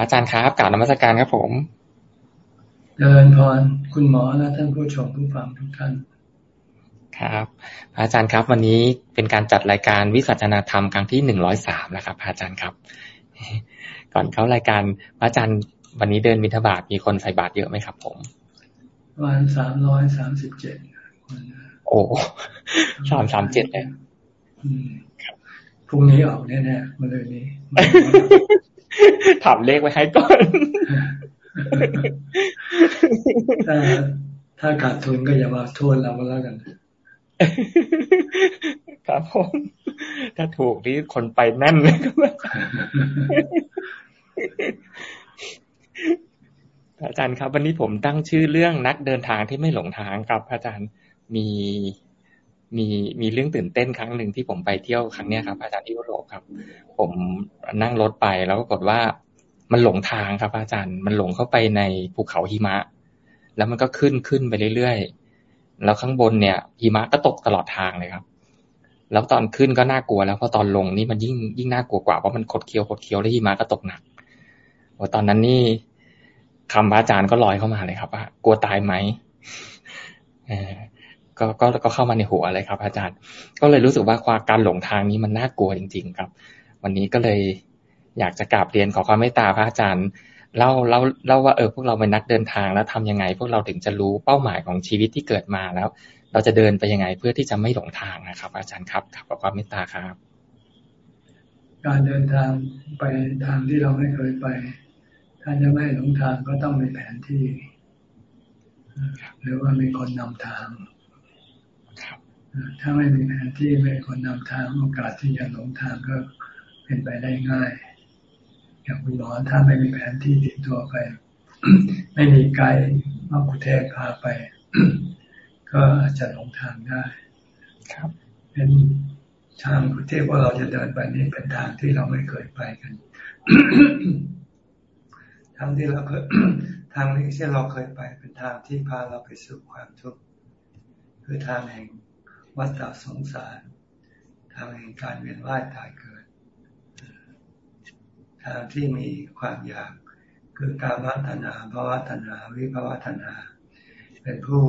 อาจารย์ครับกล่าวนมัสการครับผมเดินพรคุณหมอและท่านผู้ชมผู้ฟังทุกท่านครับ อาจารย์ครับ วันนี้เป็นการจัดรายการวิสัชนาธรรมครั้งที่หนึ่งร้อยสามแล้วครับ อาจารย์ครับ ก่อนเข้ารายการอาจารย์วันนี้เดินมิถบาทมีคนใส่บาตรเยอะไหมครับ ผมวันสามร้อยสามสิบเจ็ดโอ้สามสามเจ็ดเลยพรุ่งนี้ออกแน่ๆมาเลยนี้ ถามเลขไว้ให้ก่อน ถ้าถ้าขาดทุนก็อย่ามาโทษเราก็แล้วกัน ครับผม ถ้าถูกนี่คนไปแน่นเลยก็อาจารย์ครับ วันนี้ผมตั้งชื่อเรื่องนักเดินทางที่ไม่หลงทางครับ อาจารย์มี มีมีเรื่องตื่นเต้นครั้งหนึ่งที่ผมไปเที่ยวครั้งนี้ครับอาจารย์ที่ยุโรปครับ ผมนั่งรถไปแล้วก็กดว่ามันหลงทางครับ อาจารย์มันหลงเข้าไปในภูเขาหิมะ แล้วมันก็ขึ้นขึ้นไปเรื่อยๆแล้วข้างบนเนี่ยหิมะก็ตกตลอดทางเลยครับ แล้วตอนขึ้นก็น่ากลัว แล้วพอตอนลงนี่มันยิ่งยิ่งน่ากลัวกว่าเพราะมันคดเคี้ยวคดเคี้ยวแล้วหิมะก็ตกหนักว่าตอนนั้นนี่คำอาจารย์ก็ลอยเข้ามาเลยครับว่ากลัวตายไหม ก็ก็ก็เข้ามาในหัวเลยครับ อาจารย์ ก็เลยรู้สึกว่าความการหลงทางนี้มันน่ากลัวจริง ๆ ครับ วันนี้ก็เลยอยากจะกราบเรียนขอความเมตตาพระอาจารย์เล่าเล่าเล่าว่าเออพวกเราเป็นนักเดินทางแล้วทำยังไง พวกเราถึงจะรู้เป้าหมายของชีวิตที่เกิดมาแล้ว เราจะเดินไปยังไงเพื่อที่จะไม่หลงทางนะครับ อาจารย์ครับขอบความเมตตาครับ การเดินทางไปทางที่เราไม่เคยไป ถ้าจะไม่หลงทางก็ต้องมีแผนที่หรือว่ามีคนนำทาง ถ้าไม่มีแผนที่ไม่คนนำทางโอกาสที่จะหลงทางก็เป็นไปได้ง่าย อย่างคุณหมอถ้าไม่มีแผนที่ติดตัวไป ไม่มีไกด์มาคุเทศพาไป ก็อาจจะหลงทางได้ ครับเป็นทางคุเทศว่าเราจะเดินไปนี่เป็นทางที่เราไม่เคยไปกันทางที่เราเคยทางนี้ที่เราเคยไปเป็นทางที่พาเราไปสู่ความทุกข์คือทางแห่ง วัฏสงสาร ทางแห่งการเวียนว่ายตายเกิด ทางที่มีความอยากคือการวัฒนาภาวะฒนา วิภาวะฒนา เป็นผู้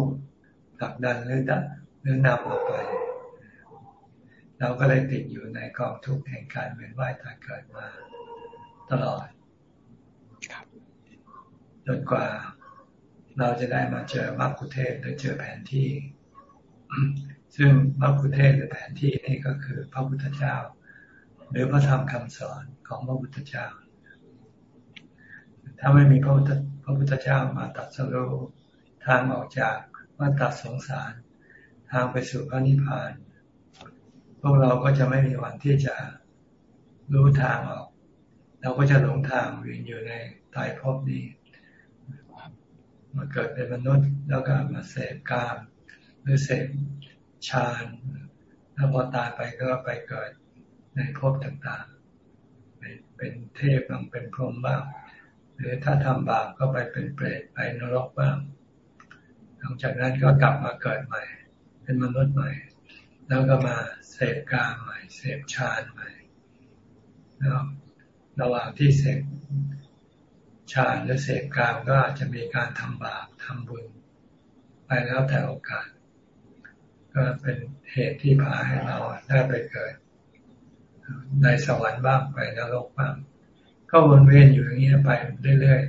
ผลักดันหรือดันหรือนำออกไป เราก็เลยติดอยู่ในกองทุกข์แห่งการเวียนว่ายตายเกิดมาตลอดจนกว่าเราจะได้มาเจอมรรคุเทศหรือเจอแผนที่ ซึ่งพระพุทธเทศหรือแผนที่นี่ก็คือพระพุทธเจ้า หรือพระธรรมคำสอนของพระพุทธเจ้า ถ้าไม่มีพระพุทธพระพุทธเจ้ามาตัดสรุทางออกจากวัฏสงสาร ทางไปสู่พระนิพพาน พวกเราก็จะไม่มีวันที่จะรู้ทางออก เราก็จะหลงทางเวียนอยู่ในตายภพนี้มาเกิดเป็นมนุษย์แล้วก็มาเสพกามหรือเสพ ฌานแล้วพอตายไปก็ไปเกิดในภพต่างๆ เป็นเทพบ้างเป็นพรหมบ้าง หรือถ้าทำบาปก็ไปเป็นเปรตไปนรกบ้าง หลังจากนั้นก็กลับมาเกิดใหม่ เป็นมนุษย์ใหม่ แล้วก็มาเสพกามใหม่ เสพฌานใหม่แล้วระหว่างที่เสพฌานหรือเสพกามก็อาจจะมีการทำบาปทำบุญ ไปแล้วแต่โอกาส ก็เป็นเหตุที่พาให้เราได้ไปเกิด ในสวรรค์บ้างไปนรกบ้าง ก็วนเวียนอยู่อย่างนี้ไปเรื่อย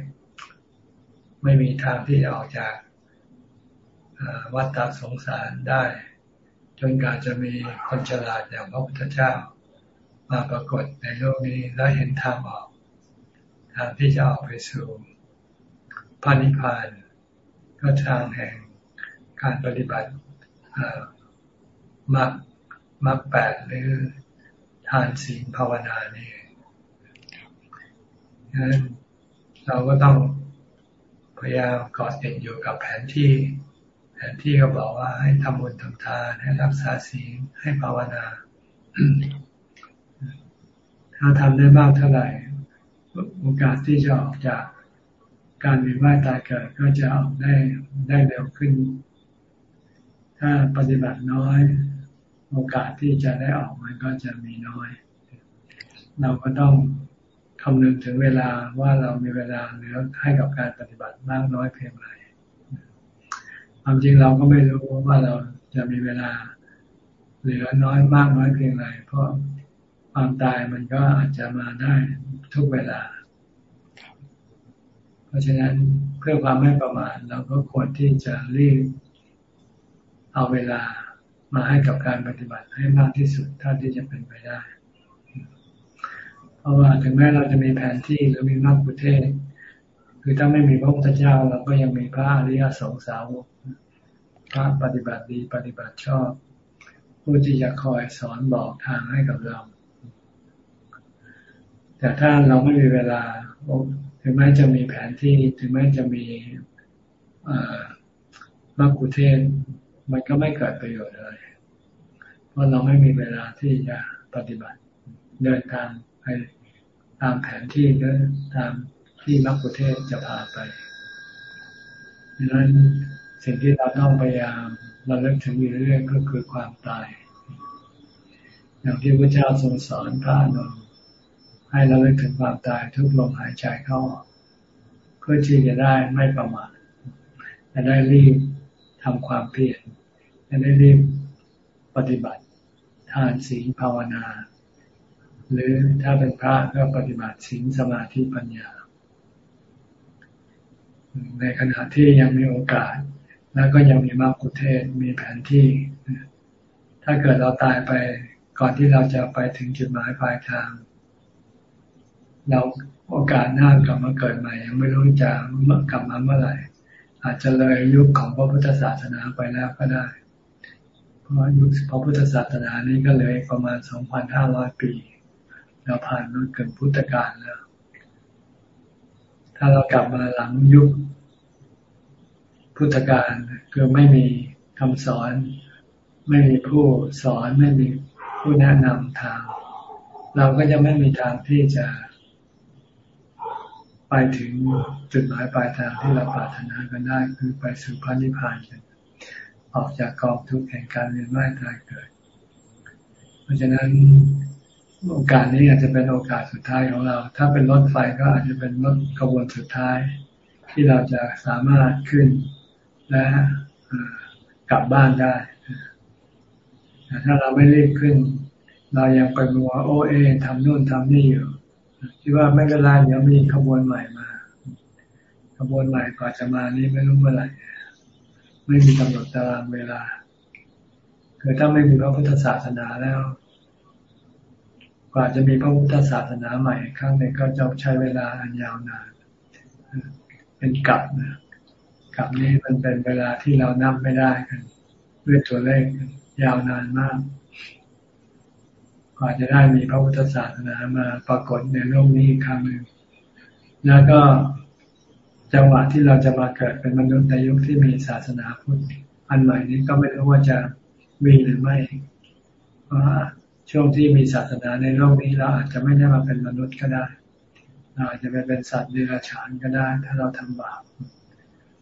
ๆ ไม่มีทางที่จะออกจากวัฏฏะสงสารได้ จนการจะมีคนฉลาดอย่างพระพุทธเจ้า มาปรากฏในโลกนี้และเห็นทางออก ทางที่จะออกไปสู่พระนิพพานก็ทางแห่งการปฏิบัติ มักมักแปดหรือทานศีลภาวนานี่ดังนั้นเราก็ต้องพยายามกอดติดอยู่กับแผนที่ แผนที่ก็บอกว่าให้ทำบุญทำทานให้รักษาศีลให้ภาวนา ถ้าทำได้มากเท่าไหร่ โอกาสที่จะออกจากการมีว่ายตายเกิดก็จะออกได้ได้เร็วขึ้น ถ้าปฏิบัติน้อย โอกาสที่จะได้ออกมันก็จะมีน้อย เราก็ต้องคำนึงถึงเวลาว่าเรามีเวลาเหลือให้กับการปฏิบัติมากน้อยเพียงไรความจริงเราก็ไม่รู้ว่าเราจะมีเวลาเหลือน้อยมากน้อยเพียงไรเพราะความตายมันก็อาจจะมาได้ทุกเวลา เพราะฉะนั้นเพื่อความไม่ประมาทเราก็ควรที่จะรีบเอาเวลา มาให้กับการปฏิบัติให้มากที่สุดเท่าที่จะเป็นไปได้ เพราะว่าถึงแม้เราจะมีแผนที่หรือมีมรรคพุเทศ คือถ้าไม่มีพระพุทธเจ้าเราก็ยังมีพระอริยสงสาวกพระปฏิบัติดีปฏิบัติชอบ ผู้ที่จะคอยสอนบอกทางให้กับเรา แต่ถ้าเราไม่มีเวลาถึงแม้จะมีแผนที่ถึงแม้จะมีมรรคุเทศ มันก็ไม่เกิดประโยชน์อะไร เพราะเราไม่มีเวลาที่จะปฏิบัติเดินทางไปตามแผนที่หรือตามที่มรรคุเทศจะพาไปดังนั้นสิ่งที่เราต้องพยายามเราเลิกถึงอยู่เรื่อยๆก็คือความตาย อย่างที่พระเจ้าทรงสอนพระนนท์ให้เราเลิกถึงความตายทุกลมหายใจเข้าเพื่อที่จะได้ไม่ประมาทจะได้รีบทำความเพียร จะได้รีบปฏิบัติทานศีลภาวนา หรือถ้าเป็นพระก็ปฏิบัติศีลสมาธิปัญญา ในขณะที่ยังมีโอกาส แล้วก็ยังมีมรรคเทศมีแผนที่ ถ้าเกิดเราตายไปก่อนที่เราจะไปถึงจุดหมายปลายทาง เราโอกาสหน้ากลับมาเกิดใหม่ ยังไม่รู้จะกลับมาเมื่อไหร่อาจจะเลยยุคของพระพุทธศาสนาไปแล้วก็ได้ เพราะยุคพระพุทธศาสนานี้ก็เลยประมาณ2,500ปีเราผ่านมาเกิดพุทธกาลแล้ว ถ้าเรากลับมาหลังยุคพุทธกาลคือไม่มีคำสอน ไม่มีผู้สอนไม่มีผู้แนะนำทาง เราก็จะไม่มีทางที่จะ ไปถึงจุดหมายปลายทางที่เราปรารถนากันได้คือไปสู่พระนิพพานกัน ออกจากกองทุกข์แห่งการเวียนว่ายตายเกิด เพราะฉะนั้นโอกาสนี้อาจจะเป็นโอกาสสุดท้ายของเรา ถ้าเป็นรถไฟก็อาจจะเป็นรถขบวนสุดท้าย ที่เราจะสามารถขึ้นและกลับบ้านได้แต่ถ้าเราไม่รีบขึ้น เรายังไปมัวโอเอทำนู่นทำนี่อยู่คิดว่าไม่เป็นไรเดี๋ยวมีขบวนใหม่มา ขบวนใหม่ก่อนจะมานี้ไม่รู้เมื่อไหร่ ไม่มีกำหนดตารางเวลาคือถ้าไม่มีพระพุทธศาสนาแล้ว กว่าจะมีพระพุทธศาสนาใหม่ครั้งหนึ่งก็จะใช้เวลาอันยาวนาน เป็นกับนะกับนี้มันเป็นเวลาที่เรานับไม่ได้กันด้วยตัวเลขยาวนานมาก กว่าจะได้มีพระพุทธศาสนามาปรากฏในโลกนี้ครั้งหนึ่งแล้วก็ จังหวะที่เราจะมาเกิดเป็นมนุษย์ในยุคที่มีศาสนาพุทธอันใหม่นี้ก็ไม่รู้ว่าจะมีหรือไม่เพราะช่วงที่มีศาสนาในโลกนี้เราอาจจะไม่ได้มาเป็นมนุษย์ก็ได้เราอาจจะไปเป็นสัตว์เดรัจฉานก็ได้ ถ้าเราทำบาป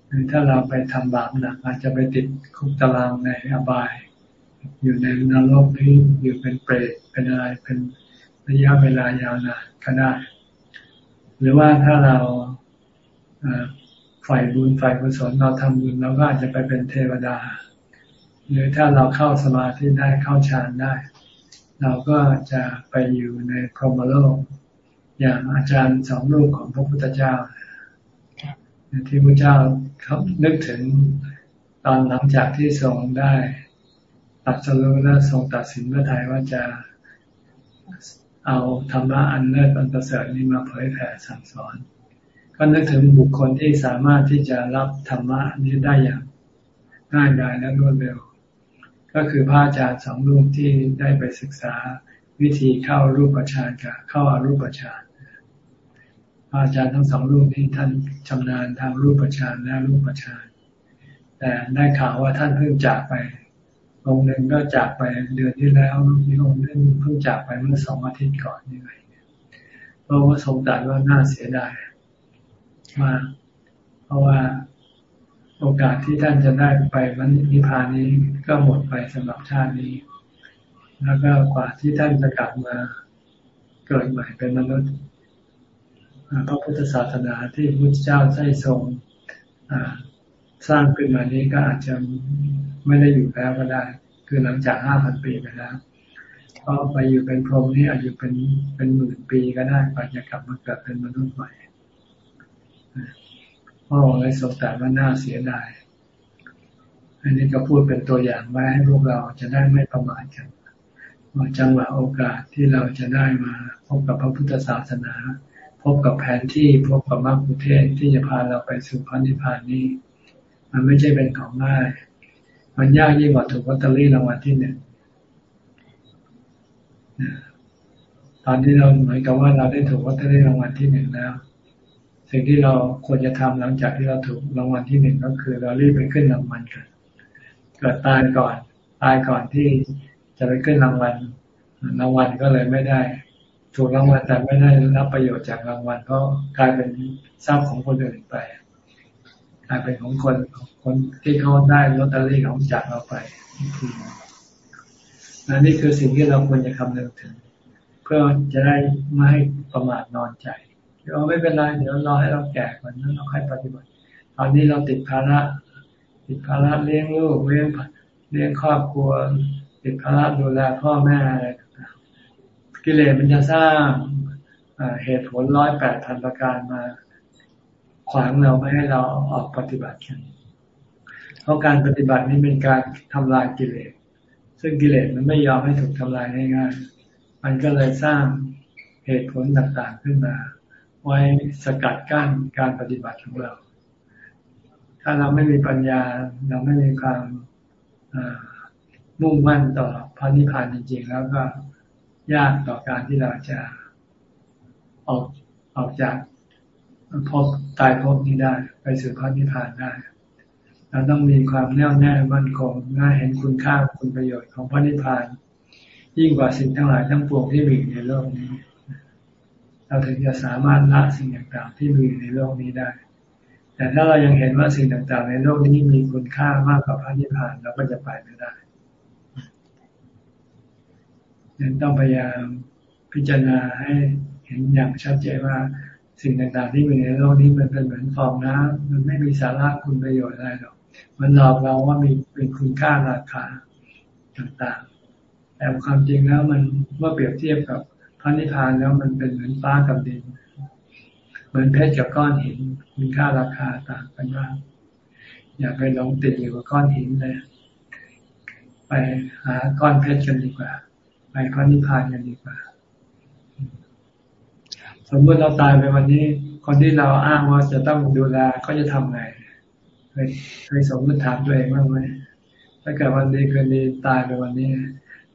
หรือถ้าเราไปทำบาปหนักอาจจะไปติดคุกตารางในอบาย อยู่ในนรกนี้อยู่เป็นเปรตเป็นอะไรเป็นระยะเวลายาวนานก็ได้ หรือว่าถ้าเรา ฝ่ายบุญฝ่ายกุศลเราทำบุญเราก็อาจจะไปเป็นเทวดา หรือถ้าเราเข้าสมาธิได้เข้าฌานได้ เราก็จะไปอยู่ในพรหมโลก อย่างอาจารย์สองรูปของพระพุทธเจ้าที่พระเจ้าเขานึกถึงตอนหลังจากที่ทรงได้ตัดสรุปและทรงตัดสินพระทัยว่าจะเอาธรรมะอันเลิศอันประเสริฐนี้มาเผยแผ่สั่งสอน ก็นึกถึงบุคคลที่สามารถที่จะรับธรรมะนี้ได้อย่างง่ายดายและรวดเร็ว ก็คือพระอาจารย์สองรูปที่ได้ไปศึกษาวิธีเข้ารูปฌานกับเข้าอารูปฌานพระอาจารย์ทั้งสองรูปนี้ท่านชำนาญทางรูปฌานและรูปฌานแต่ได้ข่าวว่าท่านเพิ่งจากไปองค์หนึ่งก็จากไปเดือนที่แล้วมีองค์นึงเพิ่งจากไปเมื่อสองอาทิตย์ก่อนนี่ไงเพราะว่าสงสารว่าน่าเสียดาย มาก เพราะว่าโอกาสที่ท่านจะได้ไปมันนิพพานนี้ก็หมดไปสำหรับชาตินี้ แล้วก็กว่าที่ท่านจะกลับมาเกิดใหม่เป็นมนุษย์พระพุทธศาสนาที่พระพุทธเจ้าได้ทรงสร้างขึ้นมานี้ก็อาจจะไม่ได้อยู่แล้วก็ได้ คือหลังจากห้าพันปีไปแล้วก็ไปอยู่เป็นพรหมนี่อาจจะเป็นเป็นหมื่นปีก็ได้กว่าจะกลับมาเกิดเป็นมนุษย์ใหม่ พระองค์เลยทรงแต่ว่าน่าเสียดาย อันนี้ก็พูดเป็นตัวอย่างไว้ให้พวกเราจะได้ไม่ประมาทกันว่าจังหวะโอกาสที่เราจะได้มาพบกับพระพุทธศาสนา พบกับแผนที่พบกับมรรคุเทศที่จะพาเราไปสู่พระนิพพานนี้ มันไม่ใช่เป็นของง่าย มันยากยิ่งกว่าถูกวัตเตอรี่รางวัลที่หนึ่งตอนที่เราเหมือนกับว่าเราได้ถูกวัตถุได้รางวัลที่หนึ่งแล้ว สิ่งที่เราควรจะทำหลังจากที่เราถูกรางวัลที่หนึ่งก็คือ เรารีบไปขึ้นรางวัลกันเกิดตายก่อน ตายก่อนที่จะไปขึ้นรางวัลรางวัลก็เลยไม่ได้ ถูกรางวัลแต่ไม่ได้รับประโยชน์จากรางวัลก็กลายเป็นทรัพย์ของคนอื่นไปกลายเป็นของคนคนที่เขาได้ลอตเตอรี่ของจากเราไปนนี่คือสิ่งที่เราควรจะคำนึงถึง เพื่อจะได้ไม่ให้ประมาทนอนใจ ดี๋ยวไม่เป็นไรเดี๋ยวรอให้เราแก่ก่อนนั้นเราค่อยปฏิบัติตอนนี้เราติดภาระ ติดภาระเลี้ยงลูกเลี้ยงเลี้ยงครอบครัว ติดภาระดูแลพ่อแม่อะไรต่างๆกิเลสมันจะสร้างเหตุผลร้อยแปดพันประการมาขวางเราไม่ให้เราออกปฏิบัติกันเพราะการปฏิบัตินี้เป็นการทำลายกิเลส ซึ่งกิเลสมันไม่ยอมให้ถูกทำลายง่ายๆมันก็เลยสร้างเหตุผลต่างๆขึ้นมา ไว้สกัดกั้นการปฏิบัติของเรา ถ้าเราไม่มีปัญญา เราไม่มีความมุ่งมั่นต่อพระนิพพานจริงๆ แล้วก็ยากต่อการที่เราจะออกออกจากพบตายพบนี้ได้ ไปสู่พระนิพพานได้เราต้องมีความแน่วแน่มั่นคงน่าเห็นคุณค่าคุณประโยชน์ของพระนิพพาน ยิ่งกว่าสิ่งทั้งหลายทั้งปวงที่มีในโลกนี้ เราถึงจะสามารถละสิ่งต่างๆ ที่มีในโลกนี้ได้ แต่ถ้าเรายังเห็นว่าสิ่งต่างๆ ในโลกนี้มีคุณค่ามากกว่าพระนิพพานเราก็จะไปไม่ได้ยังต้องพยายามพิจารณาให้เห็นอย่างชัดเจนว่าสิ่งต่างๆ ที่มีในโลกนี้มันเป็นเหมือนฟองน้ำมันไม่มีสาระคุณประโยชน์อะไรหรอก มันหลอกเราว่ามีเป็นคุณค่าราคาต่างๆ แต่ความจริงแล้วมันเมื่อเปรียบเทียบกับ ระนิพพานแล้วมันเป็นเหมือนฟ้ากับดิน เหมือนเพชรกับก้อนหินมีค่าราคาต่างกันมากอย่าไปหลงติดอยู่กับก้อนหินเลย ไปหาก้อนเพชรกันดีกว่า ไปพระนิพพานกันดีกว่า สมมติเราตายไปวันนี้ คนที่เราอ้างว่าจะต้องดูแลเขาจะทำไงเคยเคยสมมติถามตัวเองบ้างไหมถ้าเกิดวันดีคืนดีตายไปวันนี้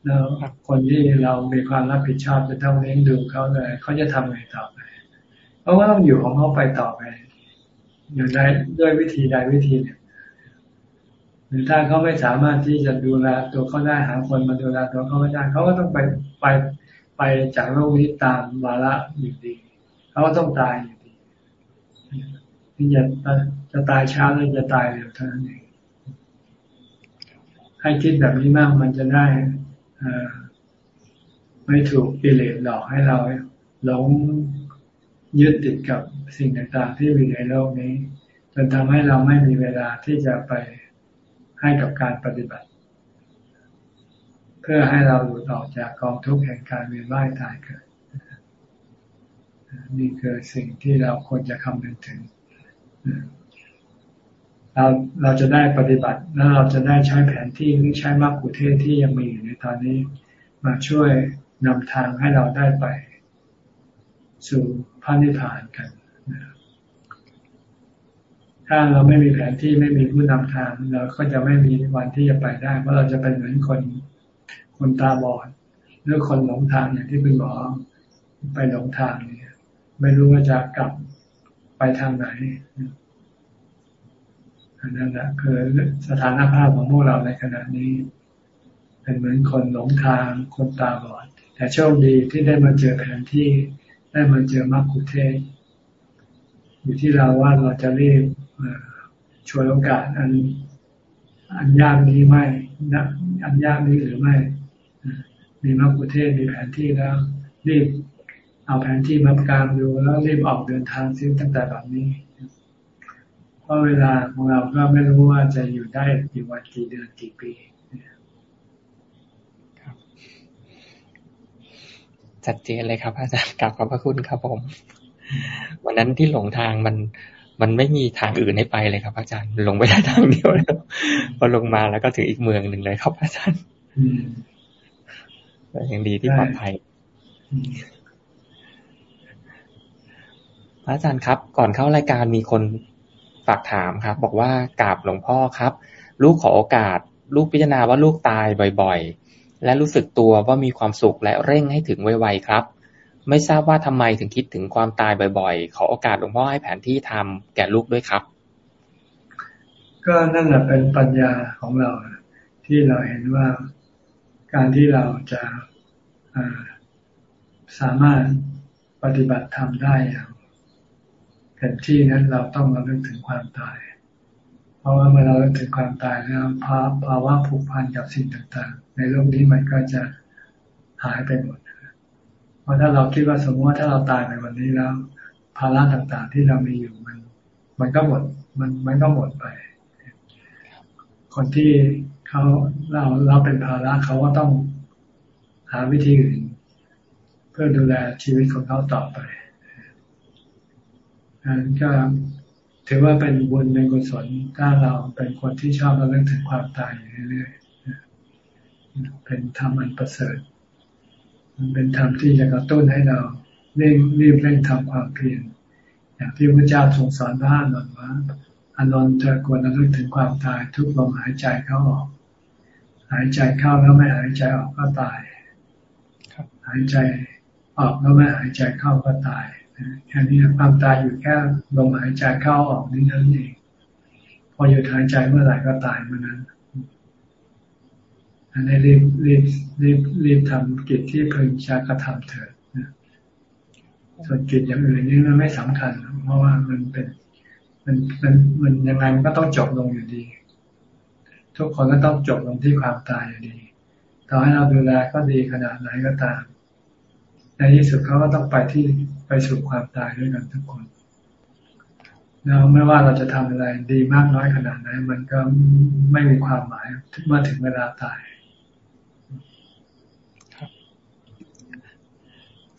แล้วคนที่เรามีความรับผิดชอบจะต้องเลี้ยงดูเขาเลยเขาจะทำไงต่อไปเพราะว่าต้องอยู่ของเขาไปต่อไป อยู่ได้ด้วยวิธีใดวิธีหนึ่งหรือถ้าเขาไม่สามารถที่จะดูแลตัวเขาได้หาคนมาดูแลตัวเขาไม่ได้เขาก็ต้องไปไปไปจากโลกนี้ตามวาระอยู่ดีเขาก็ต้องตายอยู่ดีที่จะจะตายช้าหรือจะตายเร็วเท่านั้นเองให้คิดแบบนี้มากมันจะได้ ไม่ถูกกิเลสหลอกให้เราหลงยึดติดกับสิ่งต่างๆ ที่มีในโลกนี้ จนทำให้เราไม่มีเวลาที่จะไปให้กับการปฏิบัติ เพื่อให้เราหลุดออกจากกองทุกข์แห่งการเวียนว่ายตายเกิดนี่คือสิ่งที่เราควรจะคำนึงถึง เราเราจะได้ปฏิบัติแล้วเราจะได้ใช้แผนที่หรือใช้มรรคุเทศที่ยังมีอยู่ในตอนนี้ มาช่วยนำทางให้เราได้ไป สู่พระนิพพานกัน ถ้าเราไม่มีแผนที่ไม่มีผู้นำทาง เราก็จะไม่มีวันที่จะไปได้เพราะเราจะเป็นเหมือนคนคนตาบอดหรือคนหลงทางอย่างที่คุณบอกไปหลงทางเนี่ย ไม่รู้ว่าจะกลับไปทางไหน นั่นแหละคือสถานภาพของพวกเราในขณะนี้ เป็นเหมือนคนหลงทางคนตาบอด แต่โชคดีที่ได้มาเจอแผนที่ได้มาเจอมรรคุเทศอยู่ที่เราว่าเราจะรีบช่วยโอกาสอันอันยากนี้ไม่อันยากนี้หรือไม่ มีมรรคุเทศมีแผนที่แล้ว รีบเอาแผนที่มากางดูแล้วรีบออกเดินทางซิตั้งแต่แบบนี้ เพราะเวลาของเราก็ไม่รู้ว่าจะอยู่ได้กี่วันกี่เดือนกี่ปีชัดเจนเลยครับ อาจารย์กลับขอบพระคุณครับผม วันนั้นที่หลงทางมัน มันไม่มีทางอื่นให้ไปเลยครับ อาจารย์ลงไปได้ทางเดียวแล้วพอลงมาแล้วก็ถึงอีกเมืองหนึ่งเลยครับ อาจารย์ยังดีที่ปลอดภัยพระอาจารย์ครับ ก่อนเข้ารายการมีคน ฝากถามครับ บอกว่ากราบหลวงพ่อครับ ลูกขอโอกาส ลูกพิจารณาว่าลูกตายบ่อยๆ และรู้สึกตัวว่ามีความสุขและเร่งให้ถึงไวๆครับ ไม่ทราบว่าทำไมถึงคิดถึงความตายบ่อยๆ ขอโอกาสหลวงพ่อให้แผนที่ทำแก่ลูกด้วยครับ ก็นั่นแหละเป็นปัญญาของเราที่เราเห็นว่าการที่เราจะสามารถปฏิบัติธรรมได้อย่าง ต็มที่นั้นเราต้องมาเรื่องถึงความตาย เพราะว่าเมื่อเราเรื่องถึงความตายแล้วภาาวะผูกพันกับสิ่งต่างๆ ในโลกนี้มันก็จะหายไปหมดเพราะถ้าเราคิดว่าสมมติว่าถ้าเราตายในวันนี้แล้ว ภาระต่างๆที่เรามีอยู่มัน มันก็หมดมันมันก็หมดไป คนที่เขาเราเราเป็นภาระเขาก็ต้องหาวิธีอื่น เพื่อดูแลชีวิตของเขาต่อไป อันก็ถือว่าเป็นบุญเป็นกุศลถ้าเราเป็นคนที่ชอบเราเรื่องถึงความตายเรื่อยๆเป็นธรรมอันประเสริฐ มันเป็นธรรมที่จะกระตุ้นให้เราเร่งรีบเร่งทำความเพียรอย่างที่พระเจ้าทรงสอนพระอานนท์ว่าอานนท์เธอควรระลึกถึงความตาย ทุกลมหายใจเข้าออก หายใจเข้าแล้วไม่หายใจออกก็ตายหายใจออกแล้วไม่หายใจเข้าก็ตาย แค่นี้ความตายอยู่แค่ลมหายใจเข้าออกนี่นั่นเอง พอหยุดหายใจเมื่อไหร่ก็ตายเมื่อนั้นอันนี้รีบรีบรีบรีบทำกิจที่พึงชากระทำเถิดส่วนกิจอย่างอื่นนี่มันไม่สำคัญ เพราะว่ามันเป็นมันมันมันยังไงมันก็ต้องจบลงอยู่ดี ทุกคนก็ต้องจบลงที่ความตายอยู่ดีต่อให้เราดูแลก็ดีขนาดไหนก็ตาม ในที่สุดเขาก็ต้องไปที่ไปสู่ความตายด้วยกันทุกคนแล้วไม่ว่าเราจะทำอะไรดีมากน้อยขนาดไหนมันก็ไม่มีความหมายเมื่อถึงเวลาตาย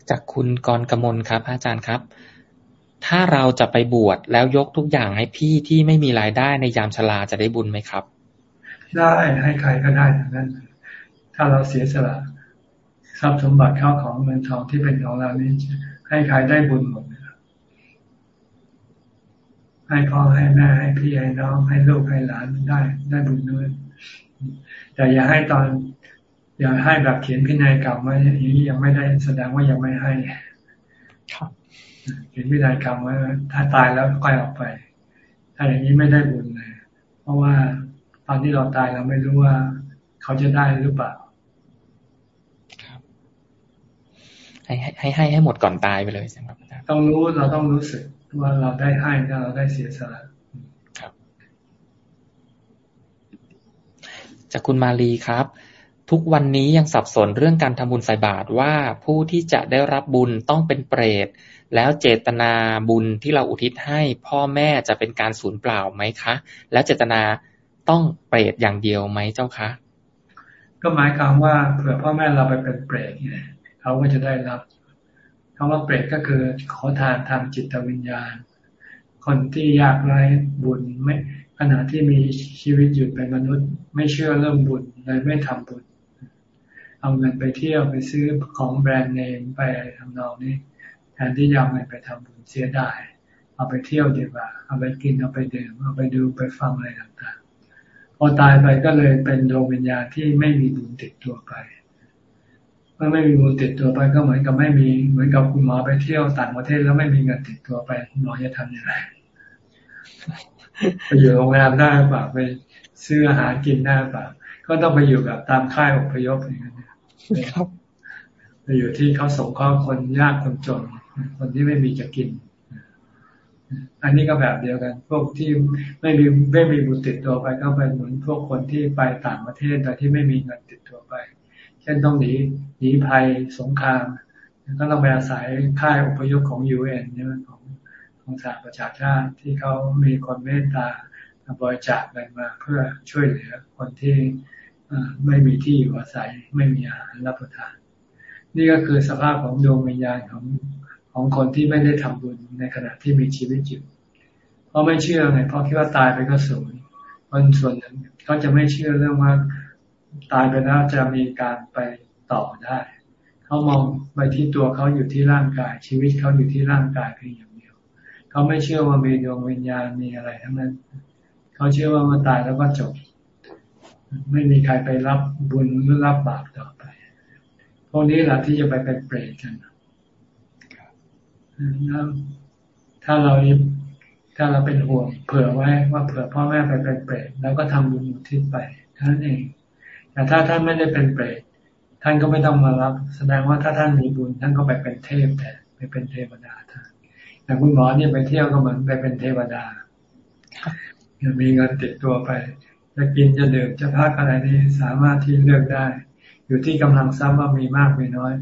จากคุณกรกมลครับอาจารย์ครับ ถ้าเราจะไปบวชแล้วยกทุกอย่างให้พี่ที่ไม่มีรายได้ในยามชราจะได้บุญไหมครับ ได้ให้ใครก็ได้ทั้งนั้น ถ้าเราเสียสละทรัพย์สมบัติเข้าของเงินทองที่เป็นของเรานี่ ให้ใครได้บุญหมดให้พ่อให้แม่ให้พี่ให้น้องให้ลูกให้หลานได้ได้บุญด้วยแต่อย่าให้ตอน อย่าให้แบบเขียนพินัยกรรมไว้อย่างนี้ยังไม่ได้แสดงว่ายังไม่ให้เขียนพินัยกรรมไว้ถ้าตายแล้วค่อยออกไป ถ้าอย่างนี้ไม่ได้บุญเลยเพราะว่าตอนที่เราตายเราไม่รู้ว่า เขาจะได้หรือเปล่า ให้ให้ให้ให้หมดก่อนตายไปเลยใช่ไหมครับต้องรู้เราต้องรู้สึกว่าเราได้ให้ถ้าเราได้เสียสละครับ จากคุณมาลีครับ ทุกวันนี้ยังสับสนเรื่องการทำบุญใส่บาตรว่าผู้ที่จะได้รับบุญต้องเป็นเปรต แล้วเจตนาบุญที่เราอุทิศให้พ่อแม่จะเป็นการสูญเปล่าไหมคะ แล้วเจตนาต้องเปรตอย่างเดียวไหมเจ้าคะ ก็หมายความว่าเผื่อพ่อแม่เราไปเป็นเปรตไง เขาก็จะได้รับคำว่าเปรตก็คือขอทานทางจิตวิญญาณ คนที่ยากไร้บุญไม่ขณะที่มีชีวิตอยู่เป็นมนุษย์ ไม่เชื่อเรื่องบุญเลยไม่ทำบุญ เอาเงินไปเที่ยวไปซื้อของแบรนด์เนมไปทำนองนี้แทนที่จะเอาเงินไปทำบุญเสียดายเอาไปเที่ยวดีกว่า เอาไปกินเอาไปดื่มเอาไปดูไปฟังอะไรต่างๆพอตายไปก็เลยเป็นดวงวิญญาณที่ไม่มีบุญติดตัวไป เมื่อไม่มีบุญติดตัวไปก็เหมือนกับไม่มีเหมือนกับคุณหมอไปเที่ยวต่างประเทศแล้วไม่มีเงินติดตัวไปคุณหมอจะทำยังไงไปอยู่โรงแรมได้ป่ะไปซื้ออาหารกินได้ป่ะก็ต้องไปอยู่แบบตามค่ายอพยพอย่างนี้ครับไปอยู่ที่เขาส่งข้อคนยากคนจน คนที่ไม่มีจะกิน อันนี้ก็แบบเดียวกัน พวกที่ไม่มีไม่มีบุญติดตัวไปก็เป็นเหมือนพวกคนที่ไปต่างประเทศโดยที่ไม่มีเงินติดตัวไป ช่นต้องหนีหนีภัยสงคราม ก็ต้องไปอาศัยค่ายอพยพของยูเอ็นใช่ไหมของของสหประชาชาติที่เขามีคนเมตตาบริจาคเงินมาเพื่อช่วยเหลือคนที่ไม่มีที่อยู่อาศัยไม่มีอาหารรับประทาน นี่ก็คือสภาพของดวงวิญญาณของของคนที่ไม่ได้ทำบุญในขณะที่มีชีวิตอยู่เพราะไม่เชื่อไงเพราะคิดว่าตายไปก็สูญคนส่วนหนึ่งเขาจะไม่เชื่อเรื่องว่า ตายไปแล้วจะมีการไปต่อได้เขามองไปที่ตัวเขาอยู่ที่ร่างกาย ชีวิตเขาอยู่ที่ร่างกายเพียงอย่างเดียวเขาไม่เชื่อว่ามีดวงวิญญาณมีอะไรทั้งนั้นเขาเชื่อว่ามันตายแล้วก็จบ ไม่มีใครไปรับบุญหรือรับบาปต่อไปพวกนี้แหละที่จะไปเป็นเปรตกันถ้าเราถ้าเราเป็นห่วงเผื่อไว้ว่าเผื่อพ่อแม่ไปเป็นเปรตแล้วก็ทำบุญอุทิศไปเท่านั้นเอง แต่ถ้าท่านไม่ได้เป็นเปรตท่านก็ไม่ต้องมารับ แสดงว่าถ้าท่านมีบุญท่านก็ไปเป็นเทพแต่ไปเป็นเทวดาท่านอย่างคุณหมอเนี่ยไปเที่ยวก็เหมือนไปเป็นเทวดามีเงินติดตัวไปจะกินจะดื่มจะพักอะไรนี่สามารถที่เลือกได้ อยู่ที่กำลังทรัพย์ว่ามีมากมีน้อย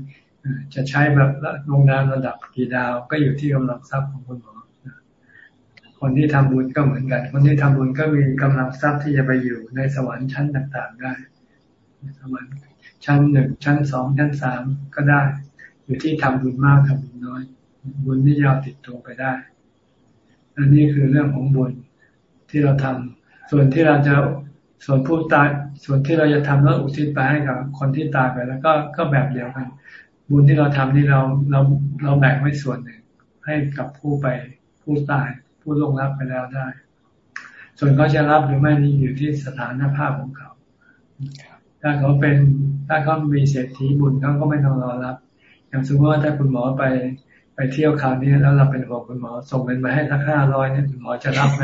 จะใช้แบบโรงแรมระดับกี่ดาว ก็อยู่ที่กำลังทรัพย์ของคุณหมอคนที่ทำบุญก็เหมือนกัน คนที่ทำบุญก็มีกำลังทรัพย์ที่จะไปอยู่ในสวรรค์ชั้นต่างๆได้ สวรรค์ชั้นหนึ่งชั้นสองชั้นสามก็ได้ อยู่ที่ทำบุญมากทำบุญน้อย บุญที่ยาวติดตัวไปได้อันนี้คือเรื่องของบุญที่เราทำส่วนที่เราจะส่วนผู้ตายส่วนที่เราจะทำแล้วอุทิศไปให้กับคนที่ตายไปแล้วก็ก็แบบเดียวกัน บุญที่เราทำนี่เราเราเราแบ่งไว้ส่วนหนึ่งให้กับผู้ไปผู้ตายผู้ลงรับไปแล้วได้ ส่วนเขาจะรับหรือไม่นี่อยู่ที่สถานภาพของเขา ถ้าเขาเป็นถ้าเขามีเศรษฐีบุญเขาก็ไม่ต้องรอรับ อย่างสมมติว่าถ้าคุณหมอไปไปเที่ยวคราวนี้แล้วเราเป็นห่วงคุณหมอส่งเงินมาให้สักห้าร้อยเนี่ยคุณหมอจะรับไหม